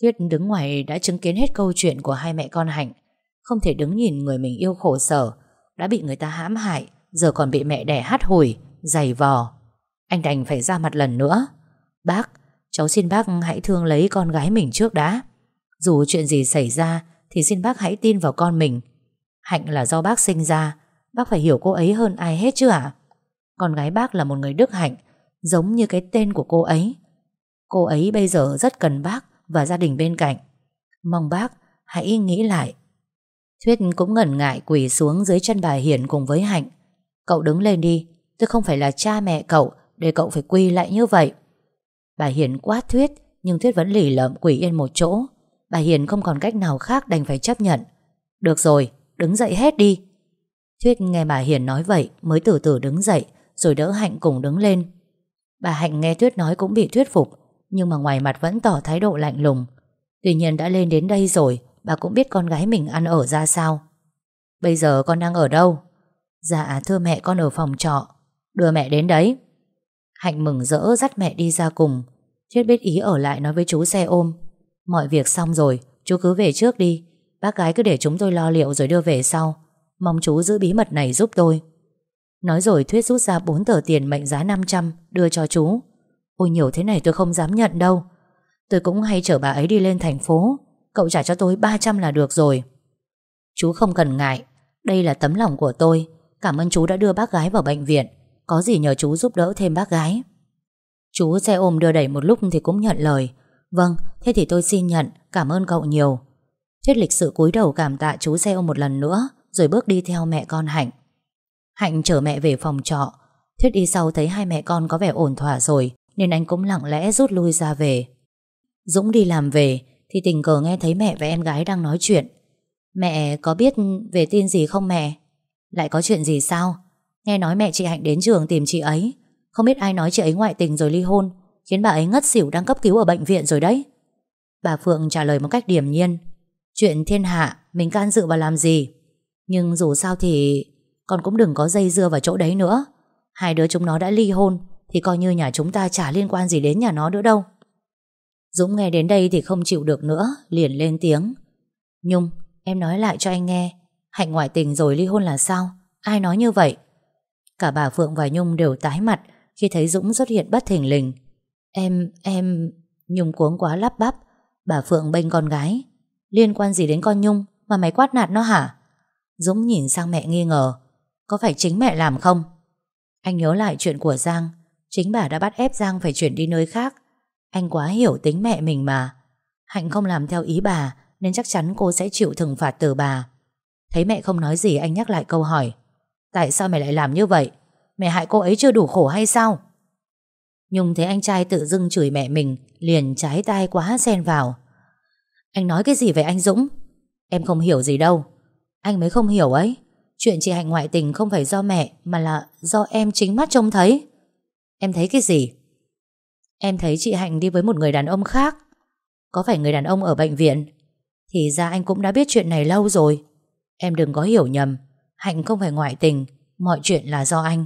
Tuyết đứng ngoài đã chứng kiến hết câu chuyện của hai mẹ con Hạnh. Không thể đứng nhìn người mình yêu khổ sở, đã bị người ta hãm hại, giờ còn bị mẹ đẻ hát hủi, giày vò. Anh đành phải ra mặt lần nữa. Bác, cháu xin bác hãy thương lấy con gái mình trước đã. Dù chuyện gì xảy ra, thì xin bác hãy tin vào con mình. Hạnh là do bác sinh ra, bác phải hiểu cô ấy hơn ai hết chứ ạ? Con gái bác là một người đức hạnh, giống như cái tên của cô ấy. Cô ấy bây giờ rất cần bác và gia đình bên cạnh. Mong bác hãy nghĩ lại. Thuyết cũng ngẩn ngại quỳ xuống dưới chân bà Hiền cùng với Hạnh. Cậu đứng lên đi, tôi không phải là cha mẹ cậu để cậu phải quỳ lại như vậy. Bà Hiền quát Thuyết, nhưng Thuyết vẫn lì lợm quỳ yên một chỗ. Bà Hiền không còn cách nào khác đành phải chấp nhận. Được rồi, đứng dậy hết đi. Thuyết nghe bà Hiền nói vậy mới từ từ đứng dậy rồi đỡ Hạnh cùng đứng lên. Bà Hạnh nghe Thuyết nói cũng bị thuyết phục nhưng mà ngoài mặt vẫn tỏ thái độ lạnh lùng. Tuy nhiên đã lên đến đây rồi bà cũng biết con gái mình ăn ở ra sao. Bây giờ con đang ở đâu? Dạ thưa mẹ con ở phòng trọ. Đưa mẹ đến đấy. Hạnh mừng rỡ dắt mẹ đi ra cùng. Thuyết biết ý ở lại nói với chú xe ôm. Mọi việc xong rồi, chú cứ về trước đi. Bác gái cứ để chúng tôi lo liệu rồi đưa về sau. Mong chú giữ bí mật này giúp tôi. Nói rồi Thuyết rút ra 4 tờ tiền mệnh giá 500 đưa cho chú. Ôi nhiều thế này tôi không dám nhận đâu. Tôi cũng hay chở bà ấy đi lên thành phố. Cậu trả cho tôi 300 là được rồi. Chú không cần ngại. Đây là tấm lòng của tôi. Cảm ơn chú đã đưa bác gái vào bệnh viện. Có gì nhờ chú giúp đỡ thêm bác gái. Chú xe ôm đưa đẩy một lúc thì cũng nhận lời. Vâng, thế thì tôi xin nhận. Cảm ơn cậu nhiều. Thuyết lịch sự cúi đầu cảm tạ chú xe ôm một lần nữa rồi bước đi theo mẹ con Hạnh. Hạnh chở mẹ về phòng trọ. Thuyết đi sau thấy hai mẹ con có vẻ ổn thỏa rồi nên anh cũng lặng lẽ rút lui ra về. Dũng đi làm về thì tình cờ nghe thấy mẹ và em gái đang nói chuyện. Mẹ có biết về tin gì không mẹ? Lại có chuyện gì sao? Nghe nói mẹ chị Hạnh đến trường tìm chị ấy. Không biết ai nói chị ấy ngoại tình rồi ly hôn khiến bà ấy ngất xỉu đang cấp cứu ở bệnh viện rồi đấy. Bà Phượng trả lời một cách điềm nhiên. Chuyện thiên hạ mình can dự vào làm gì? Nhưng dù sao thì con cũng đừng có dây dưa vào chỗ đấy nữa. Hai đứa chúng nó đã ly hôn thì coi như nhà chúng ta chả liên quan gì đến nhà nó nữa đâu. Dũng nghe đến đây thì không chịu được nữa, liền lên tiếng. Nhung, em nói lại cho anh nghe, Hạnh ngoại tình rồi ly hôn là sao? Ai nói như vậy? Cả bà Phượng và Nhung đều tái mặt khi thấy Dũng xuất hiện bất thình lình. Em, em... Nhung cuống quá lắp bắp, bà Phượng bênh con gái. Liên quan gì đến con Nhung Mà mày quát nạt nó hả? Dũng nhìn sang mẹ nghi ngờ. Có phải chính mẹ làm không? Anh nhớ lại chuyện của Giang. Chính bà đã bắt ép Giang phải chuyển đi nơi khác. Anh quá hiểu tính mẹ mình mà. Hạnh không làm theo ý bà Nên chắc chắn cô sẽ chịu thừng phạt từ bà. Thấy mẹ không nói gì anh nhắc lại câu hỏi. Tại sao mẹ lại làm như vậy? Mẹ hại cô ấy chưa đủ khổ hay sao? Nhung thấy anh trai tự dưng chửi mẹ mình, Liền trái tai quá xen vào. Anh nói cái gì về anh Dũng? Em không hiểu gì đâu. Anh mới không hiểu ấy. Chuyện chị Hạnh ngoại tình không phải do mẹ, Mà là do em chính mắt trông thấy. Em thấy cái gì? Em thấy chị Hạnh đi với một người đàn ông khác. Có phải người đàn ông ở bệnh viện? Thì ra anh cũng đã biết chuyện này lâu rồi. Em đừng có hiểu nhầm. Hạnh không phải ngoại tình, Mọi chuyện là do anh.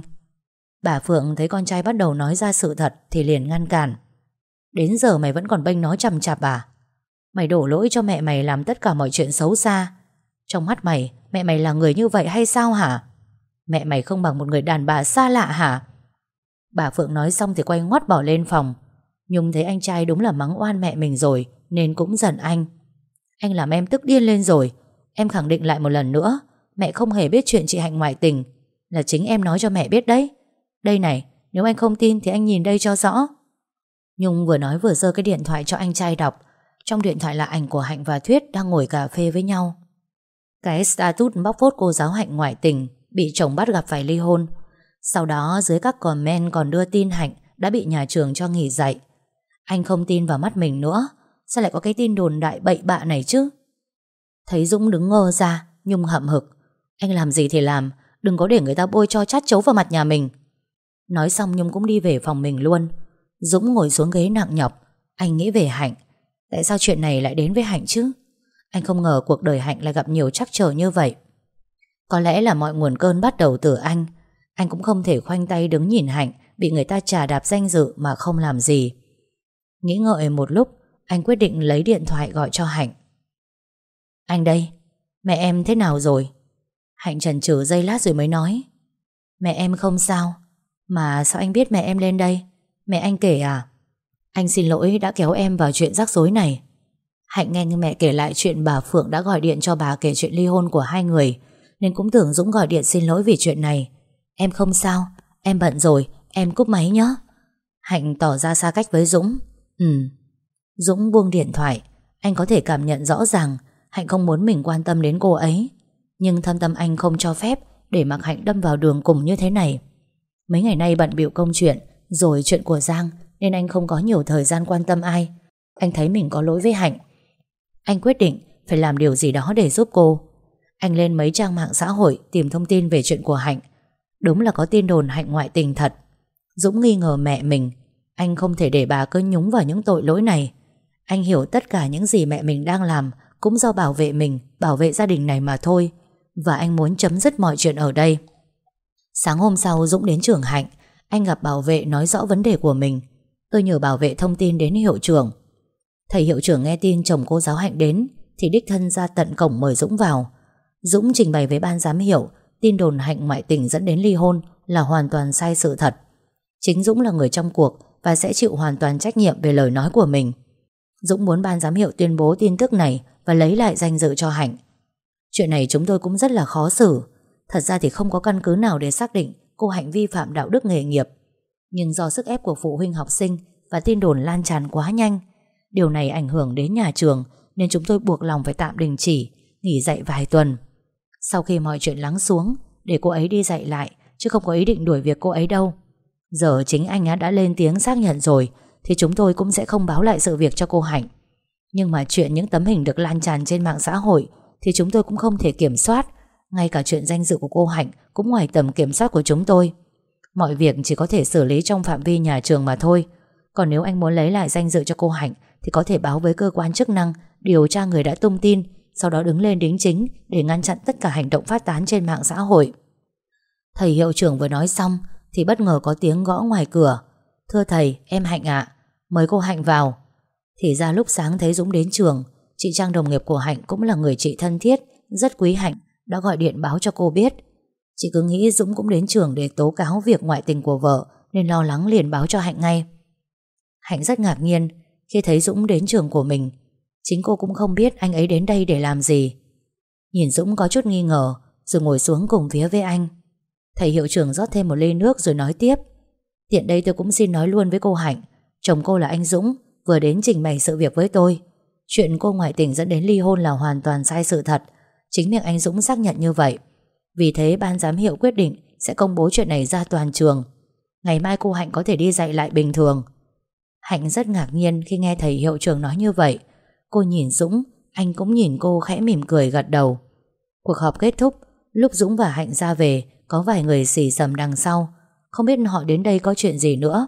Bà Phượng thấy con trai bắt đầu nói ra sự thật Thì liền ngăn cản. Đến giờ mày vẫn còn bênh nó chằm chạp à? Mày đổ lỗi cho mẹ mày làm tất cả mọi chuyện xấu xa. Trong mắt mày, Mẹ mày là người như vậy hay sao hả? Mẹ mày không bằng một người đàn bà xa lạ hả? Bà Phượng nói xong thì quay ngoắt bỏ lên phòng. Nhung thấy anh trai đúng là mắng oan mẹ mình rồi, Nên cũng giận anh. Anh làm em tức điên lên rồi. Em khẳng định lại một lần nữa, Mẹ không hề biết chuyện chị Hạnh ngoại tình. Là chính em nói cho mẹ biết đấy. Đây này, nếu anh không tin thì anh nhìn đây cho rõ. Nhung vừa nói vừa giơ cái điện thoại cho anh trai đọc. Trong điện thoại là ảnh của Hạnh và Thuyết Đang ngồi cà phê với nhau. Cái status bóc phốt cô giáo Hạnh ngoại tình Bị chồng bắt gặp phải ly hôn. Sau đó dưới các comment còn đưa tin Hạnh Đã bị nhà trường cho nghỉ dạy. Anh không tin vào mắt mình nữa. Sao lại có cái tin đồn đại bậy bạ này chứ? Thấy Dũng đứng ngơ ra Nhung hậm hực. Anh làm gì thì làm Đừng có để người ta bôi cho chát chấu vào mặt nhà mình. Nói xong Nhung cũng đi về phòng mình luôn. Dũng ngồi xuống ghế nặng nhọc. Anh nghĩ về Hạnh. Tại sao chuyện này lại đến với Hạnh chứ? Anh không ngờ cuộc đời Hạnh lại gặp nhiều trắc trở như vậy. Có lẽ là mọi nguồn cơn bắt đầu từ anh. Anh cũng không thể khoanh tay đứng nhìn Hạnh, Bị người ta trà đạp danh dự mà không làm gì. Nghĩ ngợi một lúc, Anh quyết định lấy điện thoại gọi cho Hạnh. Anh đây, Mẹ em thế nào rồi? Hạnh trần trừ giây lát rồi mới nói. Mẹ em không sao. Mà sao anh biết mẹ em lên đây? Mẹ anh kể à? Anh xin lỗi đã kéo em vào chuyện rắc rối này. Hạnh nghe mẹ kể lại chuyện bà Phượng đã gọi điện cho bà kể chuyện ly hôn của hai người, Nên cũng tưởng Dũng gọi điện xin lỗi vì chuyện này. Em không sao, Em bận rồi, Em cúp máy nhé. Hạnh tỏ ra xa cách với Dũng. Ừ. Dũng buông điện thoại. Anh có thể cảm nhận rõ ràng, Hạnh không muốn mình quan tâm đến cô ấy. Nhưng thâm tâm anh không cho phép Để mặc Hạnh đâm vào đường cùng như thế này. Mấy ngày nay bận biểu công chuyện Rồi chuyện của Giang Nên anh không có nhiều thời gian quan tâm ai. Anh thấy mình có lỗi với Hạnh. Anh quyết định phải làm điều gì đó để giúp cô. Anh lên mấy trang mạng xã hội Tìm thông tin về chuyện của Hạnh. Đúng là có tin đồn Hạnh ngoại tình thật. Dũng nghi ngờ mẹ mình. Anh không thể để bà cứ nhúng vào những tội lỗi này. Anh hiểu tất cả những gì mẹ mình đang làm cũng do bảo vệ mình, bảo vệ gia đình này mà thôi. Và anh muốn chấm dứt mọi chuyện ở đây. Sáng hôm sau Dũng đến trường Hạnh, anh gặp bảo vệ nói rõ vấn đề của mình. Tôi nhờ bảo vệ thông tin đến hiệu trưởng. Thầy hiệu trưởng nghe tin chồng cô giáo Hạnh đến, thì đích thân ra tận cổng mời Dũng vào. Dũng trình bày với ban giám hiệu, tin đồn Hạnh ngoại tình dẫn đến ly hôn là hoàn toàn sai sự thật. Chính Dũng là người trong cuộc và sẽ chịu hoàn toàn trách nhiệm về lời nói của mình. Dũng muốn ban giám hiệu tuyên bố tin tức này và lấy lại danh dự cho Hạnh. Chuyện này chúng tôi cũng rất là khó xử. Thật ra thì không có căn cứ nào để xác định cô Hạnh vi phạm đạo đức nghề nghiệp. Nhưng do sức ép của phụ huynh học sinh và tin đồn lan tràn quá nhanh, điều này ảnh hưởng đến nhà trường nên chúng tôi buộc lòng phải tạm đình chỉ, nghỉ dạy vài tuần. Sau khi mọi chuyện lắng xuống, để cô ấy đi dạy lại, chứ không có ý định đuổi việc cô ấy đâu. Giờ chính anh đã lên tiếng xác nhận rồi, thì chúng tôi cũng sẽ không báo lại sự việc cho cô Hạnh. Nhưng mà chuyện những tấm hình được lan tràn trên mạng xã hội thì chúng tôi cũng không thể kiểm soát. Ngay cả chuyện danh dự của cô Hạnh cũng ngoài tầm kiểm soát của chúng tôi. Mọi việc chỉ có thể xử lý trong phạm vi nhà trường mà thôi. Còn nếu anh muốn lấy lại danh dự cho cô Hạnh thì có thể báo với cơ quan chức năng điều tra người đã tung tin sau đó đứng lên đính chính để ngăn chặn tất cả hành động phát tán trên mạng xã hội. Thầy hiệu trưởng vừa nói xong thì bất ngờ có tiếng gõ ngoài cửa. Thưa thầy, em Hạnh ạ, mời cô Hạnh vào. Thì ra lúc sáng thấy Dũng đến trường Chị Trang đồng nghiệp của Hạnh cũng là người chị thân thiết Rất quý Hạnh đã gọi điện báo cho cô biết. Chị cứ nghĩ Dũng cũng đến trường để tố cáo việc ngoại tình của vợ, Nên lo lắng liền báo cho Hạnh ngay. Hạnh rất ngạc nhiên Khi thấy Dũng đến trường của mình. Chính cô cũng không biết anh ấy đến đây để làm gì. Nhìn Dũng có chút nghi ngờ, Rồi ngồi xuống cùng phía với anh. Thầy hiệu trưởng rót thêm một ly nước rồi nói tiếp. Tiện đây tôi cũng xin nói luôn với cô Hạnh, Chồng cô là anh Dũng, Vừa đến trình bày sự việc với tôi. Chuyện cô ngoại tình dẫn đến ly hôn là hoàn toàn sai sự thật. Chính miệng anh Dũng xác nhận như vậy. Vì thế, ban giám hiệu quyết định Sẽ công bố chuyện này ra toàn trường. Ngày mai cô Hạnh có thể đi dạy lại bình thường. Hạnh rất ngạc nhiên khi nghe thầy hiệu trưởng nói như vậy. Cô nhìn Dũng, Anh cũng nhìn cô khẽ mỉm cười gật đầu. Cuộc họp kết thúc, Lúc Dũng và Hạnh ra về, Có vài người xì sầm đằng sau. Không biết họ đến đây có chuyện gì nữa.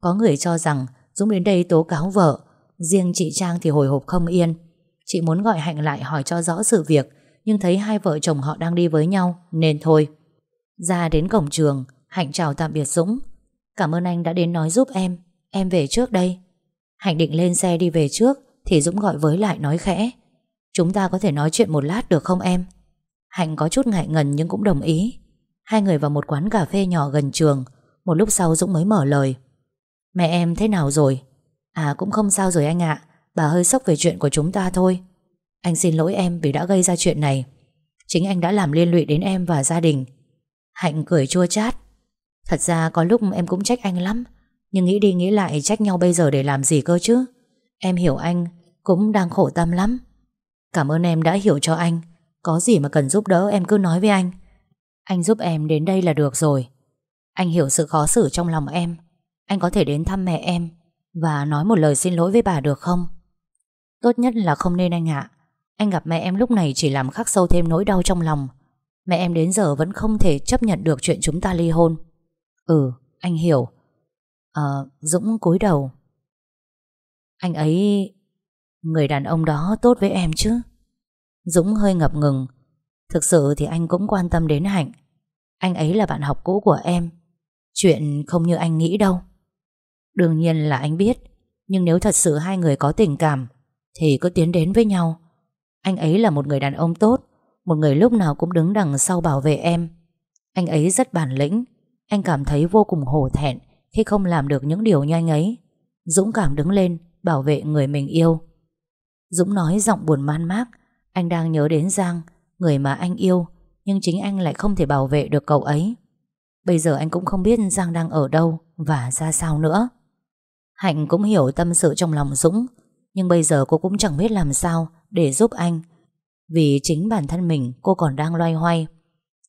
Có người cho rằng Dũng đến đây tố cáo vợ. Riêng chị Trang thì hồi hộp không yên. Chị muốn gọi Hạnh lại hỏi cho rõ sự việc. Nhưng thấy hai vợ chồng họ đang đi với nhau, Nên thôi. Ra đến cổng trường, Hạnh chào tạm biệt Dũng. Cảm ơn anh đã đến nói giúp em. Em về trước đây. Hạnh định lên xe đi về trước, Thì Dũng gọi với lại nói khẽ. Chúng ta có thể nói chuyện một lát được không em? Hạnh có chút ngại ngần nhưng cũng đồng ý. Hai người vào một quán cà phê nhỏ gần trường. Một lúc sau Dũng mới mở lời. Mẹ em thế nào rồi? À cũng không sao rồi anh ạ. Bà hơi sốc về chuyện của chúng ta thôi. Anh xin lỗi em vì đã gây ra chuyện này. Chính anh đã làm liên lụy đến em và gia đình. Hạnh cười chua chát. Thật ra có lúc em cũng trách anh lắm, Nhưng nghĩ đi nghĩ lại trách nhau bây giờ để làm gì cơ chứ? Em hiểu anh, Cũng đang khổ tâm lắm. Cảm ơn em đã hiểu cho anh, Có gì mà cần giúp đỡ em cứ nói với anh. Anh giúp em đến đây là được rồi. Anh hiểu sự khó xử trong lòng em. Anh có thể đến thăm mẹ em Và nói một lời xin lỗi với bà được không? Tốt nhất là không nên anh ạ. Anh gặp mẹ em lúc này chỉ làm khắc sâu thêm nỗi đau trong lòng. Mẹ em đến giờ vẫn không thể chấp nhận được chuyện chúng ta ly hôn. Ừ, anh hiểu. Ờ, Dũng cúi đầu. Anh ấy Người đàn ông đó tốt với em chứ? Dũng hơi ngập ngừng. Thực sự thì anh cũng quan tâm đến Hạnh. Anh ấy là bạn học cũ của em. Chuyện không như anh nghĩ đâu. Đương nhiên là anh biết. Nhưng nếu thật sự hai người có tình cảm Thì cứ tiến đến với nhau. Anh ấy là một người đàn ông tốt, Một người lúc nào cũng đứng đằng sau bảo vệ em. Anh ấy rất bản lĩnh, Anh cảm thấy vô cùng hổ thẹn Khi không làm được những điều như anh ấy. Dũng cảm đứng lên, Bảo vệ người mình yêu. Dũng nói giọng buồn man mác, Anh đang nhớ đến Giang, Người mà anh yêu, Nhưng chính anh lại không thể bảo vệ được cậu ấy. Bây giờ anh cũng không biết Giang đang ở đâu Và ra sao nữa. Hạnh cũng hiểu tâm sự trong lòng Dũng, Nhưng bây giờ cô cũng chẳng biết làm sao. Để giúp anh Vì chính bản thân mình cô còn đang loay hoay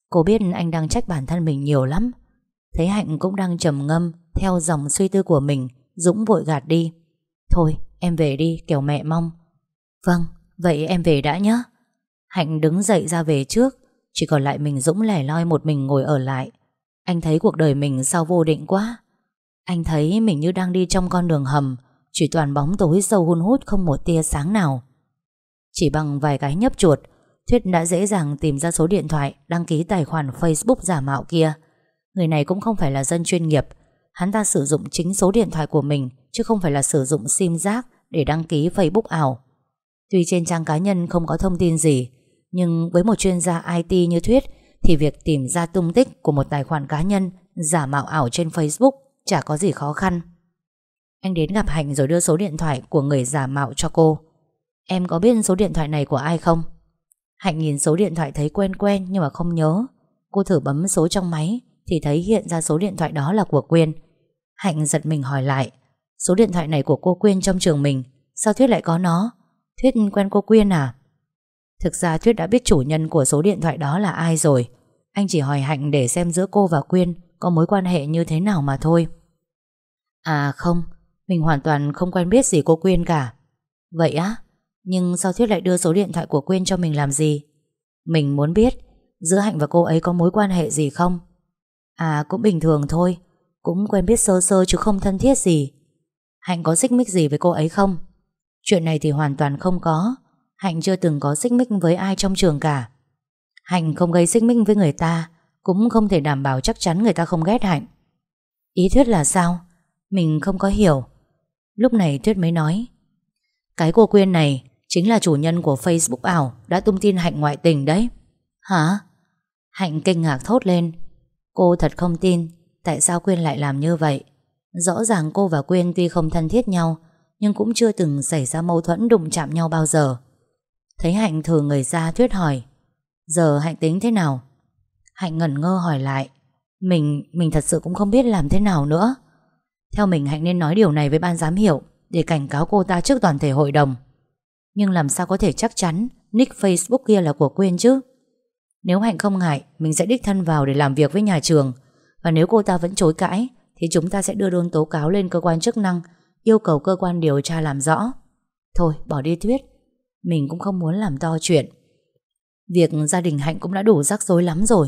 Cô biết anh đang trách bản thân mình nhiều lắm Thấy Hạnh cũng đang trầm ngâm Theo dòng suy tư của mình Dũng vội gạt đi Thôi em về đi kiểu mẹ mong Vâng, vậy em về đã nhé. Hạnh đứng dậy ra về trước, chỉ còn lại mình Dũng lẻ loi một mình ngồi ở lại. Anh thấy cuộc đời mình sao vô định quá. Anh thấy mình như đang đi trong con đường hầm, chỉ toàn bóng tối sâu hun hút không một tia sáng nào. Chỉ bằng vài cái nhấp chuột, Thuyết đã dễ dàng tìm ra số điện thoại đăng ký tài khoản Facebook giả mạo kia. Người này cũng không phải là dân chuyên nghiệp, hắn ta sử dụng chính số điện thoại của mình chứ không phải là sử dụng sim giác để đăng ký Facebook ảo. Tuy trên trang cá nhân không có thông tin gì Nhưng với một chuyên gia IT như Thuyết Thì việc tìm ra tung tích của một tài khoản cá nhân Giả mạo ảo trên Facebook Chả có gì khó khăn Anh đến gặp Hạnh rồi đưa số điện thoại Của người giả mạo cho cô Em có biết số điện thoại này của ai không? Hạnh nhìn số điện thoại thấy quen quen Nhưng mà không nhớ. Cô thử bấm số trong máy Thì thấy hiện ra số điện thoại đó là của Quyên. Hạnh giật mình hỏi lại, Số điện thoại này của cô Quyên trong trường mình, Sao Thuyết lại có nó? Thuyết quen cô Quyên à? Thực ra Thuyết đã biết chủ nhân của số điện thoại đó là ai rồi. Anh chỉ hỏi Hạnh để xem giữa cô và Quyên Có mối quan hệ như thế nào mà thôi. À không, Mình hoàn toàn không quen biết gì cô Quyên cả. Vậy á? Nhưng sao Thuyết lại đưa số điện thoại của Quyên cho mình làm gì? Mình muốn biết, Giữa Hạnh và cô ấy có mối quan hệ gì không? À cũng bình thường thôi, Cũng quen biết sơ sơ chứ không thân thiết gì. Hạnh có xích mích gì với cô ấy không? Chuyện này thì hoàn toàn không có, Hạnh chưa từng có xích mích với ai trong trường cả. Hạnh không gây xích mích với người ta, Cũng không thể đảm bảo chắc chắn người ta không ghét Hạnh. Ý Thuyết là sao? Mình không có hiểu. Lúc này Thuyết mới nói, Cái cô Quyên này Chính là chủ nhân của Facebook ảo Đã tung tin Hạnh ngoại tình đấy. Hả? Hạnh kinh ngạc thốt lên. Cô thật không tin Tại sao Quyên lại làm như vậy? Rõ ràng cô và Quyên tuy không thân thiết nhau Nhưng cũng chưa từng xảy ra mâu thuẫn đụng chạm nhau bao giờ. Thấy Hạnh thử người ra Thuyết hỏi Giờ Hạnh tính thế nào? Hạnh ngẩn ngơ hỏi lại Mình, mình thật sự cũng không biết làm thế nào nữa. Theo mình Hạnh nên nói điều này với ban giám hiệu Để cảnh cáo cô ta trước toàn thể hội đồng. Nhưng làm sao có thể chắc chắn Nick Facebook kia là của Quyên chứ? Nếu Hạnh không ngại, Mình sẽ đích thân vào để làm việc với nhà trường. Và nếu cô ta vẫn chối cãi, Thì chúng ta sẽ đưa đơn tố cáo lên cơ quan chức năng, Yêu cầu cơ quan điều tra làm rõ. Thôi, bỏ đi Tuyết Mình cũng không muốn làm to chuyện. Việc gia đình Hạnh cũng đã đủ rắc rối lắm rồi.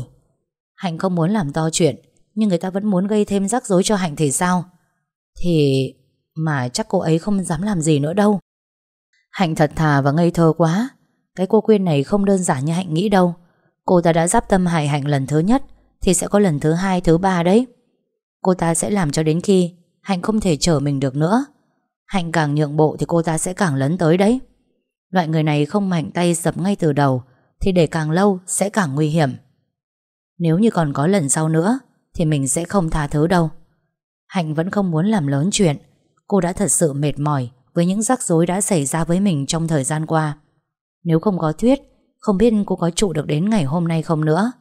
Hạnh không muốn làm to chuyện, Nhưng người ta vẫn muốn gây thêm rắc rối cho Hạnh thì sao? Thì Mà chắc cô ấy không dám làm gì nữa đâu. Hạnh thật thà và ngây thơ quá. Cái cô Quyên này không đơn giản như Hạnh nghĩ đâu. Cô ta đã giáp tâm hại Hạnh lần thứ nhất Thì sẽ có lần thứ hai, thứ ba đấy. Cô ta sẽ làm cho đến khi Hạnh không thể chở mình được nữa. Hạnh càng nhượng bộ thì cô ta sẽ càng lấn tới đấy. Loại người này không mạnh tay dập ngay từ đầu Thì để càng lâu sẽ càng nguy hiểm. Nếu như còn có lần sau nữa Thì mình sẽ không tha thứ đâu. Hạnh vẫn không muốn làm lớn chuyện. Cô đã thật sự mệt mỏi với những rắc rối đã xảy ra với mình trong thời gian qua. Nếu không có Thuyết Không biết cô có trụ được đến ngày hôm nay không nữa.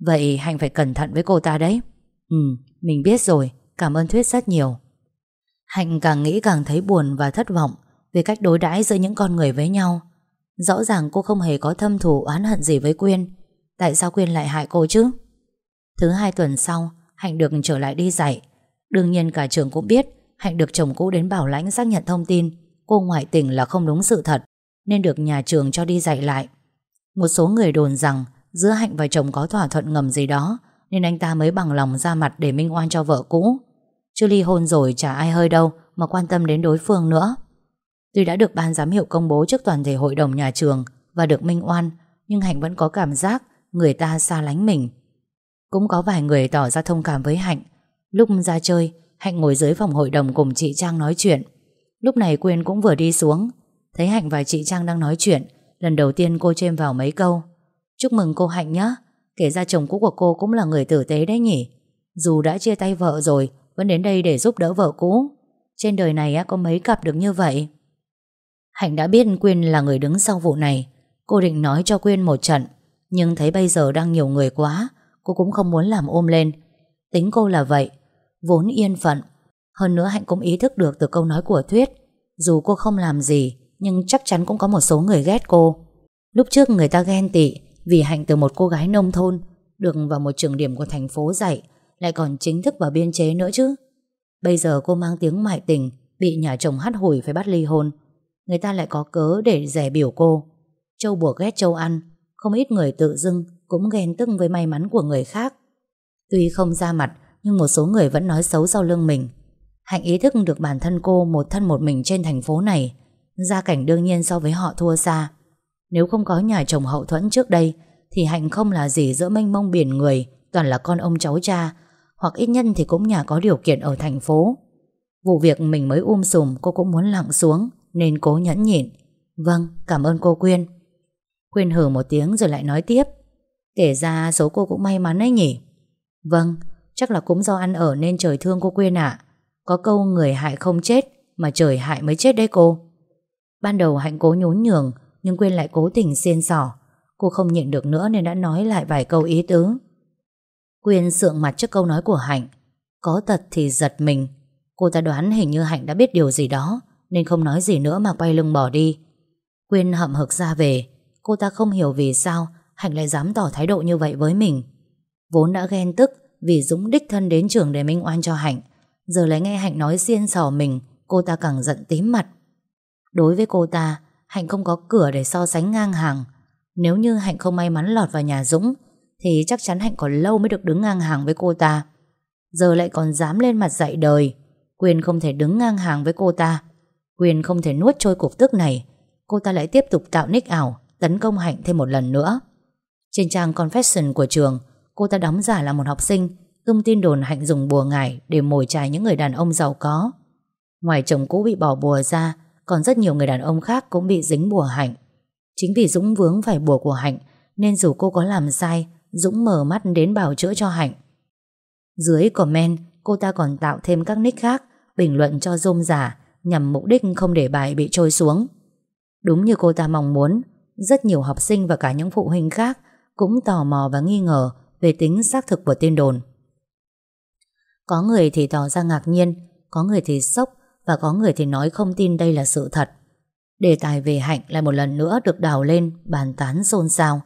Vậy Hạnh phải cẩn thận với cô ta đấy. Ừ, mình biết rồi. Cảm ơn Thuyết rất nhiều. Hạnh càng nghĩ càng thấy buồn và thất vọng Về cách đối đãi giữa những con người với nhau. Rõ ràng cô không hề có thâm thù oán hận gì với Quyên. Tại sao Quyên lại hại cô chứ? Thứ hai tuần sau Hạnh được trở lại đi dạy. Đương nhiên cả trường cũng biết Hạnh được chồng cũ đến bảo lãnh xác nhận thông tin. Cô ngoại tình là không đúng sự thật, Nên được nhà trường cho đi dạy lại. Một số người đồn rằng Giữa Hạnh và chồng có thỏa thuận ngầm gì đó, Nên anh ta mới bằng lòng ra mặt để minh oan cho vợ cũ. Chứ ly hôn rồi chả ai hơi đâu Mà quan tâm đến đối phương nữa. Tuy đã được ban giám hiệu công bố trước toàn thể hội đồng nhà trường Và được minh oan, Nhưng Hạnh vẫn có cảm giác Người ta xa lánh mình. Cũng có vài người tỏ ra thông cảm với Hạnh. Lúc ra chơi Hạnh ngồi dưới phòng hội đồng cùng chị Trang nói chuyện. Lúc này Quyên cũng vừa đi xuống. Thấy Hạnh và chị Trang đang nói chuyện, Lần đầu tiên cô chêm vào mấy câu. Chúc mừng cô Hạnh nhé Kể ra chồng cũ của cô cũng là người tử tế đấy nhỉ. Dù đã chia tay vợ rồi, Vẫn đến đây để giúp đỡ vợ cũ. Trên đời này có mấy cặp được như vậy? Hạnh đã biết Quyên là người đứng sau vụ này. Cô định nói cho Quyên một trận, Nhưng thấy bây giờ đang nhiều người quá, Cô cũng không muốn làm ôm lên. Tính cô là vậy Vốn yên phận. Hơn nữa Hạnh cũng ý thức được từ câu nói của Thuyết, Dù cô không làm gì, Nhưng chắc chắn cũng có một số người ghét cô. Lúc trước người ta ghen tị Vì Hạnh từ một cô gái nông thôn, Được vào một trường điểm của thành phố dạy, Lại còn chính thức vào biên chế nữa chứ. Bây giờ cô mang tiếng mại tình, Bị nhà chồng hắt hủi phải bắt ly hôn. Người ta lại có cớ để rẻ biểu cô. Châu bùa ghét châu ăn, Không ít người tự dưng Cũng ghen tức với may mắn của người khác. Tuy không ra mặt nhưng một số người vẫn nói xấu sau lưng mình. Hạnh ý thức được bản thân cô Một thân một mình trên thành phố này, Gia cảnh đương nhiên so với họ thua xa. Nếu không có nhà chồng hậu thuẫn trước đây, Thì Hạnh không là gì giữa mênh mông biển người, Toàn là con ông cháu cha, Hoặc ít nhân thì cũng nhà có điều kiện ở thành phố. Vụ việc mình mới um sùm, Cô cũng muốn lặng xuống, Nên cố nhẫn nhịn. Vâng cảm ơn cô Quyên. Quyên hử một tiếng rồi lại nói tiếp. Kể ra số cô cũng may mắn ấy nhỉ? Vâng Chắc là cũng do ăn ở nên trời thương cô Quyên ạ. Có câu người hại không chết, Mà trời hại mới chết đấy cô. Ban đầu Hạnh cố nhún nhường, Nhưng Quyên lại cố tình xiên sỏ. Cô không nhịn được nữa nên đã nói lại vài câu ý tứ. Quyên sượng mặt trước câu nói của Hạnh. Có tật thì giật mình. Cô ta đoán hình như Hạnh đã biết điều gì đó, Nên không nói gì nữa mà quay lưng bỏ đi. Quyên hậm hực ra về. Cô ta không hiểu vì sao Hạnh lại dám tỏ thái độ như vậy với mình. Vốn đã ghen tức vì Dũng đích thân đến trường để minh oan cho Hạnh. Giờ lại nghe Hạnh nói xiên sò mình, Cô ta càng giận tím mặt. Đối với cô ta, Hạnh không có cửa để so sánh ngang hàng. Nếu như Hạnh không may mắn lọt vào nhà Dũng, Thì chắc chắn Hạnh còn lâu mới được đứng ngang hàng với cô ta. Giờ lại còn dám lên mặt dạy đời. Quyền không thể đứng ngang hàng với cô ta. Quyền không thể nuốt trôi cục tức này. Cô ta lại tiếp tục tạo nick ảo, Tấn công Hạnh thêm một lần nữa. Trên trang confession của trường Cô ta đóng giả là một học sinh Tung tin đồn Hạnh dùng bùa ngải Để mồi chài những người đàn ông giàu có. Ngoài chồng cũ bị bỏ bùa ra Còn rất nhiều người đàn ông khác cũng bị dính bùa Hạnh. Chính vì Dũng vướng phải bùa của Hạnh Nên dù cô có làm sai Dũng mở mắt đến bảo chữa cho Hạnh. Dưới comment Cô ta còn tạo thêm các nick khác Bình luận cho rôm giả nhằm mục đích không để bài bị trôi xuống. Đúng như cô ta mong muốn, rất nhiều học sinh và cả những phụ huynh khác cũng tò mò và nghi ngờ về tính xác thực của tin đồn. Có người thì tỏ ra ngạc nhiên, có người thì sốc và có người thì nói không tin đây là sự thật. Đề tài về Hạnh lại một lần nữa được đào lên, bàn tán xôn xao.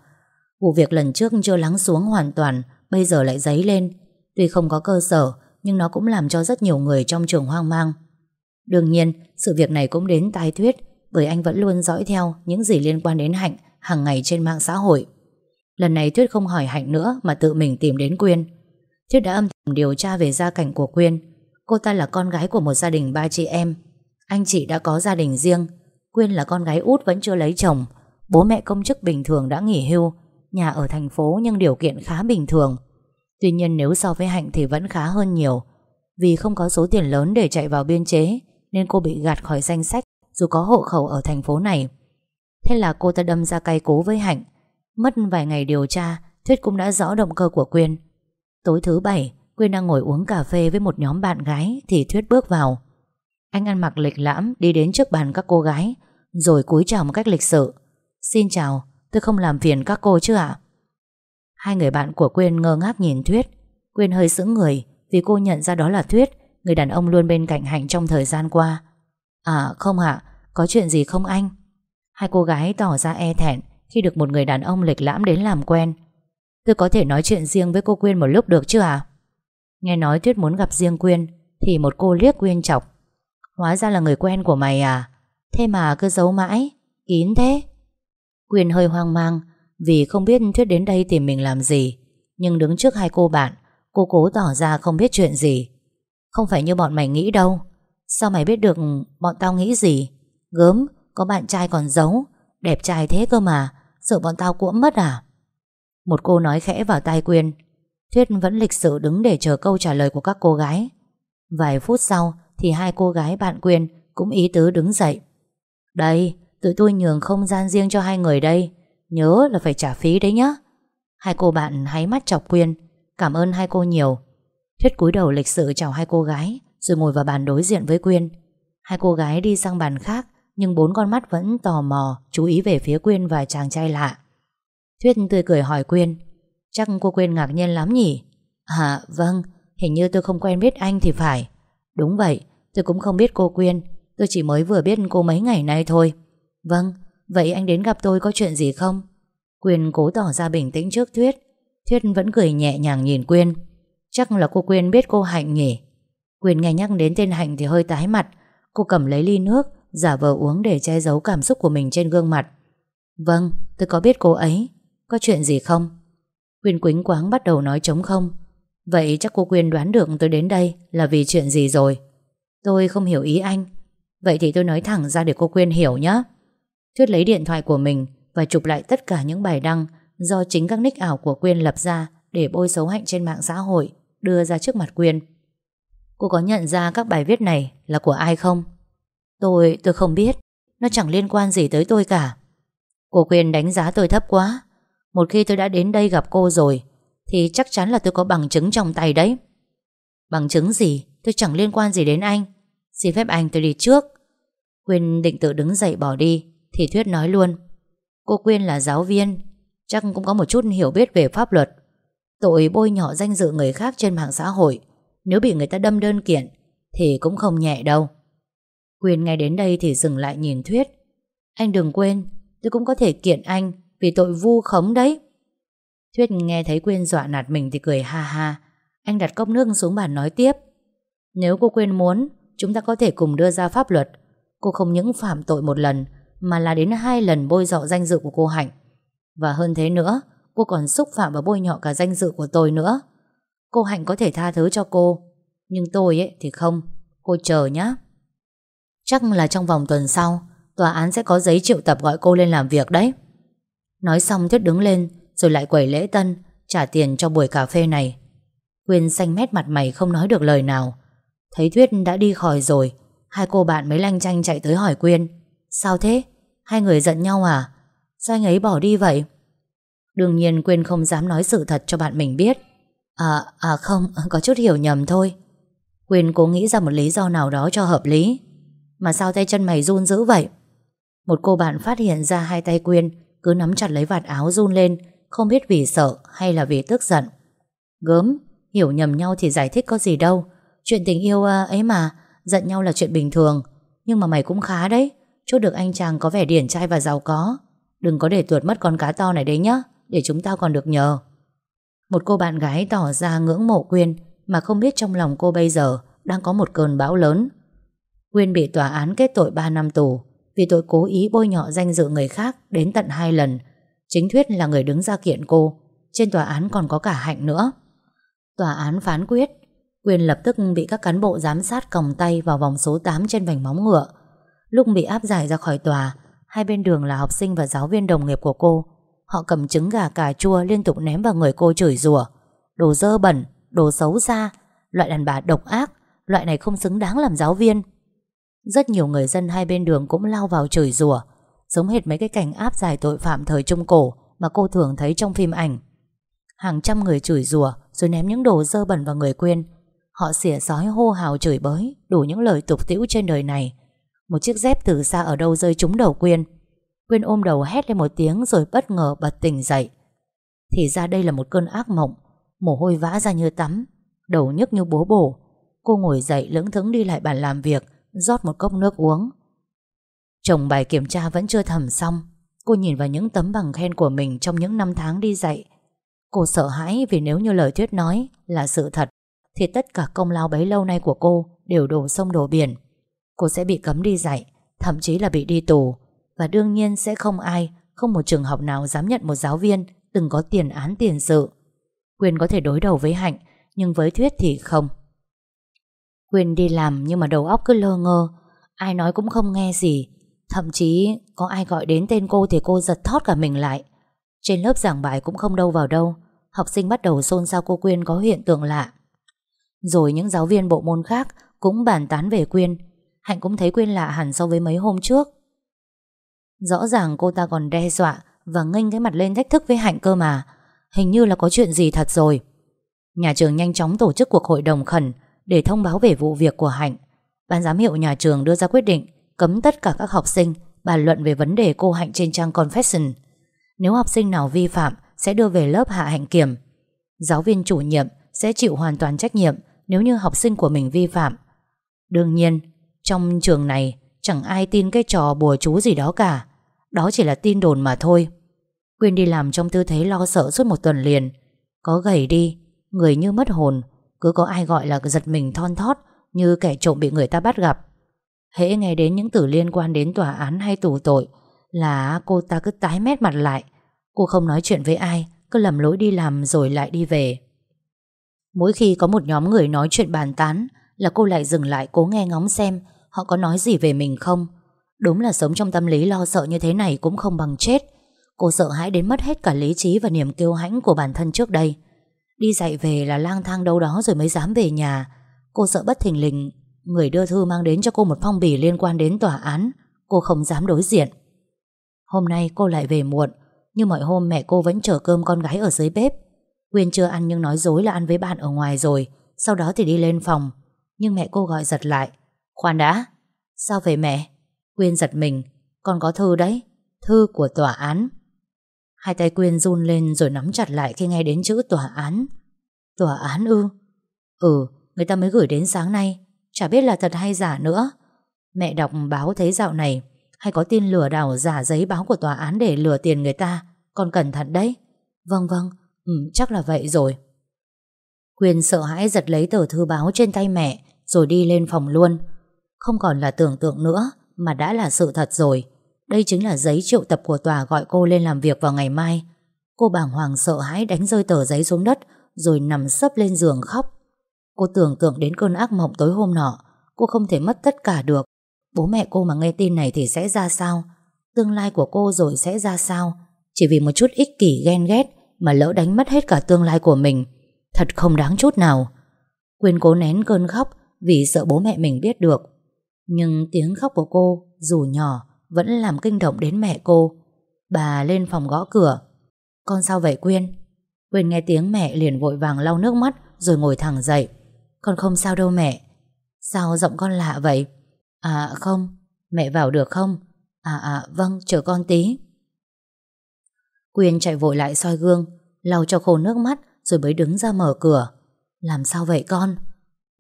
Vụ việc lần trước chưa lắng xuống hoàn toàn, bây giờ lại dấy lên. Tuy không có cơ sở, nhưng nó cũng làm cho rất nhiều người trong trường hoang mang. Đương nhiên, sự việc này cũng đến tai Thuyết bởi anh vẫn luôn dõi theo những gì liên quan đến Hạnh hàng ngày trên mạng xã hội. Lần này Thuyết không hỏi Hạnh nữa mà tự mình tìm đến Quyên. Thuyết đã âm thầm điều tra về gia cảnh của Quyên. Cô ta là con gái của một gia đình ba chị em. Anh chị đã có gia đình riêng. Quyên là con gái út vẫn chưa lấy chồng. Bố mẹ công chức bình thường đã nghỉ hưu. Nhà ở thành phố nhưng điều kiện khá bình thường. Tuy nhiên nếu so với Hạnh thì vẫn khá hơn nhiều. Vì không có số tiền lớn để chạy vào biên chế, nên cô bị gạt khỏi danh sách dù có hộ khẩu ở thành phố này. Thế là cô ta đâm ra cay cố với Hạnh. Mất vài ngày điều tra, Thuyết cũng đã rõ động cơ của Quyên. Tối thứ bảy, Quyên đang ngồi uống cà phê với một nhóm bạn gái thì Thuyết bước vào. Anh ăn mặc lịch lãm đi đến trước bàn các cô gái rồi cúi chào một cách lịch sự. Xin chào, tôi không làm phiền các cô chứ ạ? Hai người bạn của Quyên ngơ ngác nhìn Thuyết. Quyên hơi sững người vì cô nhận ra đó là Thuyết, người đàn ông luôn bên cạnh Hạnh trong thời gian qua. À không ạ, có chuyện gì không anh? Hai cô gái tỏ ra e thẹn khi được một người đàn ông lịch lãm đến làm quen. Tôi có thể nói chuyện riêng với cô Quyên một lúc được chứ à? Nghe nói Tuyết muốn gặp riêng Quyên thì một cô liếc Quyên chọc. Hóa ra là người quen của mày à? Thế mà cứ giấu mãi, kín thế. Quyên hơi hoang mang vì không biết Tuyết đến đây tìm mình làm gì. Nhưng đứng trước hai cô bạn, cô cố tỏ ra không biết chuyện gì. Không phải như bọn mày nghĩ đâu. Sao mày biết được bọn tao nghĩ gì? Gớm, có bạn trai còn giấu Đẹp trai thế cơ mà Sợ bọn tao cuỗm mất à? Một cô nói khẽ vào tai Quyên. Thuyết vẫn lịch sự đứng để chờ câu trả lời của các cô gái. Vài phút sau Thì hai cô gái bạn Quyên Cũng ý tứ đứng dậy. Đây, tụi tôi nhường không gian riêng cho hai người đây. Nhớ là phải trả phí đấy nhá. Hai cô bạn háy mắt chọc Quyên. Cảm ơn hai cô nhiều. Thuyết cúi đầu lịch sự chào hai cô gái Rồi ngồi vào bàn đối diện với Quyên. Hai cô gái đi sang bàn khác nhưng bốn con mắt vẫn tò mò, Chú ý về phía Quyên và chàng trai lạ. Thuyết tươi cười hỏi Quyên, Chắc cô Quyên ngạc nhiên lắm nhỉ? À vâng Hình như tôi không quen biết anh thì phải. Đúng vậy, tôi cũng không biết cô Quyên, Tôi chỉ mới vừa biết cô mấy ngày nay thôi. Vâng Vậy anh đến gặp tôi có chuyện gì không? Quyên cố tỏ ra bình tĩnh trước Thuyết. Thuyết vẫn cười nhẹ nhàng nhìn Quyên. Chắc là cô Quyên biết cô Hạnh nhỉ? Quyên nghe nhắc đến tên Hạnh thì hơi tái mặt. Cô cầm lấy ly nước Giả vờ uống để che giấu cảm xúc của mình trên gương mặt. Vâng tôi có biết cô ấy. Có chuyện gì không? Quyên quính quáng bắt đầu nói trống không. Vậy chắc cô Quyên đoán được tôi đến đây Là vì chuyện gì rồi? Tôi không hiểu ý anh. Vậy thì tôi nói thẳng ra để cô Quyên hiểu nhé Thuyết lấy điện thoại của mình Và chụp lại tất cả những bài đăng Do chính các nick ảo của Quyên lập ra Để bôi xấu hạnh trên mạng xã hội, Đưa ra trước mặt Quyên. Cô có nhận ra các bài viết này là của ai không? Tôi, tôi không biết. Nó chẳng liên quan gì tới tôi cả. Cô Quyên đánh giá tôi thấp quá. Một khi tôi đã đến đây gặp cô rồi Thì chắc chắn là tôi có bằng chứng trong tay đấy. Bằng chứng gì? Tôi chẳng liên quan gì đến anh. Xin phép anh tôi đi trước. Quyên định tự đứng dậy bỏ đi Thì Thuyết nói luôn. Cô Quyên là giáo viên Chắc cũng có một chút hiểu biết về pháp luật. Tội bôi nhọ danh dự người khác trên mạng xã hội. Nếu bị người ta đâm đơn kiện Thì cũng không nhẹ đâu. Quyên nghe đến đây thì dừng lại nhìn Thuyết. Anh đừng quên, Tôi cũng có thể kiện anh Vì tội vu khống đấy. Thuyết nghe thấy Quyên dọa nạt mình thì cười ha ha. Anh đặt cốc nước xuống bàn nói tiếp. Nếu cô Quyên muốn, Chúng ta có thể cùng đưa ra pháp luật. Cô không những phạm tội một lần, Mà là đến hai lần bôi dọ danh dự của cô Hạnh. Và hơn thế nữa, Cô còn xúc phạm và bôi nhọ cả danh dự của tôi nữa. Cô Hạnh có thể tha thứ cho cô, Nhưng tôi ấy thì không. Cô chờ nhé Chắc là trong vòng tuần sau Tòa án sẽ có giấy triệu tập gọi cô lên làm việc đấy. Nói xong Tuyết đứng lên Rồi lại quẩy lễ tân Trả tiền cho buổi cà phê này. Quyên xanh mét mặt mày không nói được lời nào. Thấy Tuyết đã đi khỏi rồi Hai cô bạn mới lanh chanh chạy tới hỏi Quyên. Sao thế? Hai người giận nhau à? Sao anh ấy bỏ đi vậy? Đương nhiên Quyên không dám nói sự thật cho bạn mình biết. À, à không, có chút hiểu nhầm thôi. Quyên cố nghĩ ra một lý do nào đó cho hợp lý. Mà sao tay chân mày run dữ vậy? Một cô bạn phát hiện ra hai tay Quyên, Cứ nắm chặt lấy vạt áo run lên, Không biết vì sợ hay là vì tức giận. Gớm, Hiểu nhầm nhau thì giải thích có gì đâu. Chuyện tình yêu à, ấy mà, Giận nhau là chuyện bình thường. Nhưng mà mày cũng khá đấy, Chốt được anh chàng có vẻ điển trai và giàu có. Đừng có để tuột mất con cá to này đấy nhá, Để chúng ta còn được nhờ. Một cô bạn gái tỏ ra ngưỡng mộ Quyên, Mà không biết trong lòng cô bây giờ Đang có một cơn bão lớn. Nguyên bị tòa án kết tội 3 năm tù Vì tội cố ý bôi nhọ danh dự người khác Đến tận 2 lần Chính Thuyết là người đứng ra kiện cô Trên tòa án còn có cả Hạnh nữa Tòa án phán quyết Quyên lập tức bị các cán bộ giám sát còng tay vào vòng số 8 trên vành móng ngựa. Lúc bị áp giải ra khỏi tòa, hai bên đường là học sinh và giáo viên đồng nghiệp của cô. Họ cầm trứng gà cà chua liên tục ném vào người cô chửi rủa. Đồ dơ bẩn, đồ xấu xa, loại đàn bà độc ác, loại này không xứng đáng làm giáo viên. Rất nhiều người dân hai bên đường cũng lao vào chửi rủa, giống hệt mấy cái cảnh áp giải tội phạm thời Trung Cổ mà cô thường thấy trong phim ảnh. Hàng trăm người chửi rủa rồi ném những đồ dơ bẩn vào người Quyên. Họ xỉa sói hô hào chửi bới, đủ những lời tục tĩu trên đời này. Một chiếc dép từ xa ở đâu rơi trúng đầu Quyên. Quyên ôm đầu hét lên một tiếng rồi bất ngờ bật tỉnh dậy. Thì ra đây là một cơn ác mộng, mồ hôi vã ra như tắm, đầu nhức như bố bổ. Cô ngồi dậy lững thững đi lại bàn làm việc, rót một cốc nước uống. Chồng bài kiểm tra vẫn chưa thẩm xong. Cô nhìn vào những tấm bằng khen của mình trong những năm tháng đi dạy. Cô sợ hãi vì nếu như lời Thuyết nói là sự thật thì tất cả công lao bấy lâu nay của cô đều đổ sông đổ biển. Cô sẽ bị cấm đi dạy, thậm chí là bị đi tù. Và đương nhiên sẽ không ai, không một trường học nào dám nhận một giáo viên từng có tiền án tiền sự. Quyền có thể đối đầu với Hạnh, nhưng với Thuyết thì không. Quyên đi làm nhưng mà đầu óc cứ lơ ngơ, ai nói cũng không nghe gì. Thậm chí có ai gọi đến tên cô thì cô giật thót cả mình lại. Trên lớp giảng bài cũng không đâu vào đâu, học sinh bắt đầu xôn xao cô Quyên có hiện tượng lạ. Rồi những giáo viên bộ môn khác cũng bàn tán về Quyên. Hạnh cũng thấy Quyên lạ hẳn so với mấy hôm trước. Rõ ràng cô ta còn đe dọa và nghênh cái mặt lên thách thức với Hạnh cơ mà. Hình như là có chuyện gì thật rồi. Nhà trường nhanh chóng tổ chức cuộc hội đồng khẩn để thông báo về vụ việc của Hạnh. Ban giám hiệu nhà trường đưa ra quyết định cấm tất cả các học sinh bàn luận về vấn đề cô Hạnh trên trang Confession. Nếu học sinh nào vi phạm sẽ đưa về lớp hạ hạnh kiểm. Giáo viên chủ nhiệm sẽ chịu hoàn toàn trách nhiệm nếu như học sinh của mình vi phạm. Đương nhiên, trong trường này chẳng ai tin cái trò bùa chú gì đó cả. Đó chỉ là tin đồn mà thôi. Quyên đi làm trong tư thế lo sợ suốt một tuần liền. Có gầy đi, người như mất hồn, cứ có ai gọi là giật mình thon thót như kẻ trộm bị người ta bắt gặp. Hễ nghe đến những từ liên quan đến tòa án hay tù tội là cô ta cứ tái mét mặt lại. Cô không nói chuyện với ai, cứ lầm lỗi đi làm rồi lại đi về. Mỗi khi có một nhóm người nói chuyện bàn tán là cô lại dừng lại cố nghe ngóng xem họ có nói gì về mình không. Đúng là sống trong tâm lý lo sợ như thế này cũng không bằng chết. Cô sợ hãi đến mất hết cả lý trí và niềm kiêu hãnh của bản thân trước đây. Đi dạy về là lang thang đâu đó rồi mới dám về nhà. Cô sợ bất thình lình người đưa thư mang đến cho cô một phong bì liên quan đến tòa án. Cô không dám đối diện. Hôm nay cô lại về muộn, như mọi hôm mẹ cô vẫn chở cơm con gái ở dưới bếp. Quyên chưa ăn nhưng nói dối là ăn với bạn ở ngoài rồi Sau đó thì đi lên phòng Nhưng mẹ cô gọi giật lại Khoan đã Sao về mẹ Quyên giật mình Con có thư đấy Thư của tòa án Hai tay Quyên run lên rồi nắm chặt lại khi nghe đến chữ tòa án. Tòa án ư? Ừ Người ta mới gửi đến sáng nay. Chả biết là thật hay giả nữa. Mẹ đọc báo thấy dạo này Hay có tin lừa đảo giả giấy báo của tòa án Để lừa tiền người ta. Con cẩn thận đấy. Vâng vâng. Ừ, chắc là vậy rồi. Quyên sợ hãi giật lấy tờ thư báo trên tay mẹ rồi đi lên phòng luôn. Không còn là tưởng tượng nữa mà đã là sự thật rồi. Đây chính là giấy triệu tập của tòa gọi cô lên làm việc vào ngày mai. Cô bàng hoàng sợ hãi đánh rơi tờ giấy xuống đất rồi nằm sấp lên giường khóc. Cô tưởng tượng đến cơn ác mộng tối hôm nọ. Cô không thể mất tất cả được. Bố mẹ cô mà nghe tin này thì sẽ ra sao? Tương lai của cô rồi sẽ ra sao? Chỉ vì một chút ích kỷ ghen ghét mà lỡ đánh mất hết cả tương lai của mình. Thật không đáng chút nào. Quyên cố nén cơn khóc vì sợ bố mẹ mình biết được. Nhưng tiếng khóc của cô, dù nhỏ, vẫn làm kinh động đến mẹ cô. Bà lên phòng gõ cửa. Con sao vậy Quyên? Quyên nghe tiếng mẹ liền vội vàng lau nước mắt rồi ngồi thẳng dậy. Con không sao đâu mẹ. Sao giọng con lạ vậy? À không Mẹ vào được không À à vâng chờ con tí Quyên chạy vội lại soi gương, lau cho khô nước mắt Rồi mới đứng ra mở cửa Làm sao vậy con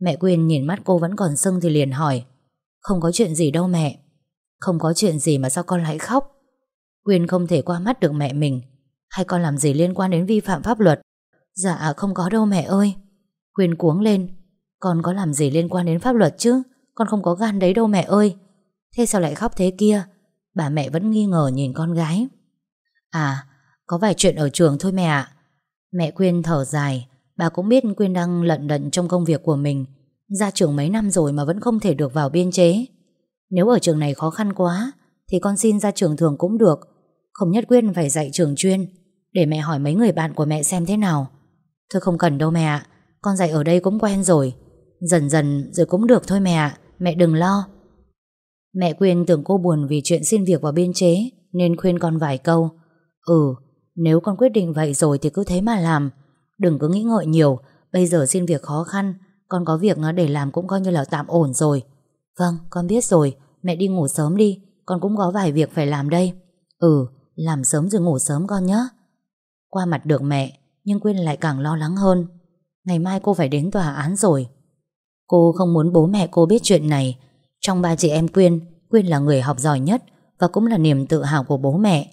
Mẹ Quyên nhìn mắt cô vẫn còn sưng thì liền hỏi Không có chuyện gì đâu mẹ không có chuyện gì mà sao con lại khóc? Quyên không thể qua mắt được mẹ mình. Hay con làm gì liên quan đến vi phạm pháp luật? Dạ không có đâu mẹ ơi. Quyên cuống lên. Con có làm gì liên quan đến pháp luật chứ? Con không có gan đấy đâu mẹ ơi. Thế sao lại khóc thế kia? Bà mẹ vẫn nghi ngờ nhìn con gái. À có vài chuyện ở trường thôi mẹ ạ. Mẹ Quyên thở dài. Bà cũng biết Quyên đang lận đận trong công việc của mình. Ra trường mấy năm rồi mà vẫn không thể được vào biên chế. Nếu ở trường này khó khăn quá, Thì con xin ra trường thường cũng được. Không nhất quyết phải dạy trường chuyên. Để mẹ hỏi mấy người bạn của mẹ xem thế nào. Thôi không cần đâu mẹ ạ. Con dạy ở đây cũng quen rồi. Dần dần rồi cũng được thôi mẹ ạ. Mẹ đừng lo. Mẹ Quyên tưởng cô buồn vì chuyện xin việc vào biên chế, Nên khuyên con vài câu. Ừ Nếu con quyết định vậy rồi thì cứ thế mà làm. Đừng cứ nghĩ ngợi nhiều. Bây giờ xin việc khó khăn, Con có việc để làm cũng coi như là tạm ổn rồi. Vâng con biết rồi. Mẹ đi ngủ sớm đi. Con cũng có vài việc phải làm đây. Ừ làm sớm rồi ngủ sớm con nhé. Qua mặt được mẹ, Nhưng Quyên lại càng lo lắng hơn. Ngày mai cô phải đến tòa án rồi. Cô không muốn bố mẹ cô biết chuyện này. Trong ba chị em Quyên Quyên là người học giỏi nhất Và cũng là niềm tự hào của bố mẹ.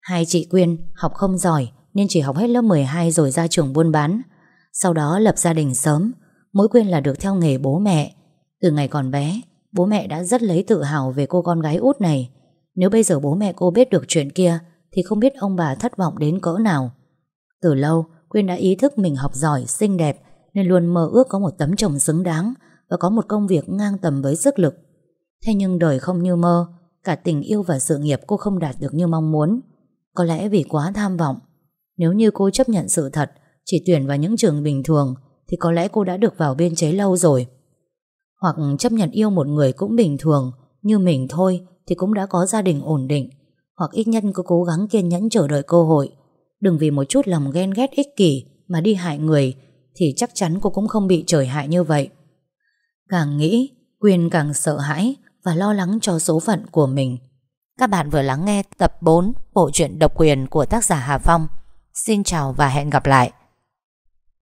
Hai chị Quyên học không giỏi Nên chỉ học hết lớp 12 rồi ra trường buôn bán. Sau đó lập gia đình sớm, Mỗi Quyên là được theo nghề bố mẹ. Từ ngày còn bé Bố mẹ đã rất lấy tự hào về cô con gái út này. Nếu bây giờ bố mẹ cô biết được chuyện kia Thì không biết ông bà thất vọng đến cỡ nào. Từ lâu Quyên đã ý thức mình học giỏi, xinh đẹp Nên luôn mơ ước có một tấm chồng xứng đáng Và có một công việc ngang tầm với sức lực. Thế nhưng đời không như mơ Cả tình yêu và sự nghiệp cô không đạt được như mong muốn. Có lẽ vì quá tham vọng. Nếu như cô chấp nhận sự thật Chỉ tuyển vào những trường bình thường Thì có lẽ cô đã được vào biên chế lâu rồi. Hoặc chấp nhận yêu một người cũng bình thường, Như mình thôi Thì cũng đã có gia đình ổn định, Hoặc ít nhất cứ cố gắng kiên nhẫn chờ đợi cơ hội Đừng vì một chút lòng ghen ghét ích kỷ Mà đi hại người Thì chắc chắn cô cũng không bị trời hại như vậy Càng nghĩ, Quyên càng sợ hãi và lo lắng cho số phận của mình. Các bạn vừa lắng nghe tập 4 bộ truyện độc quyền của tác giả Hà Phong. Xin chào và hẹn gặp lại.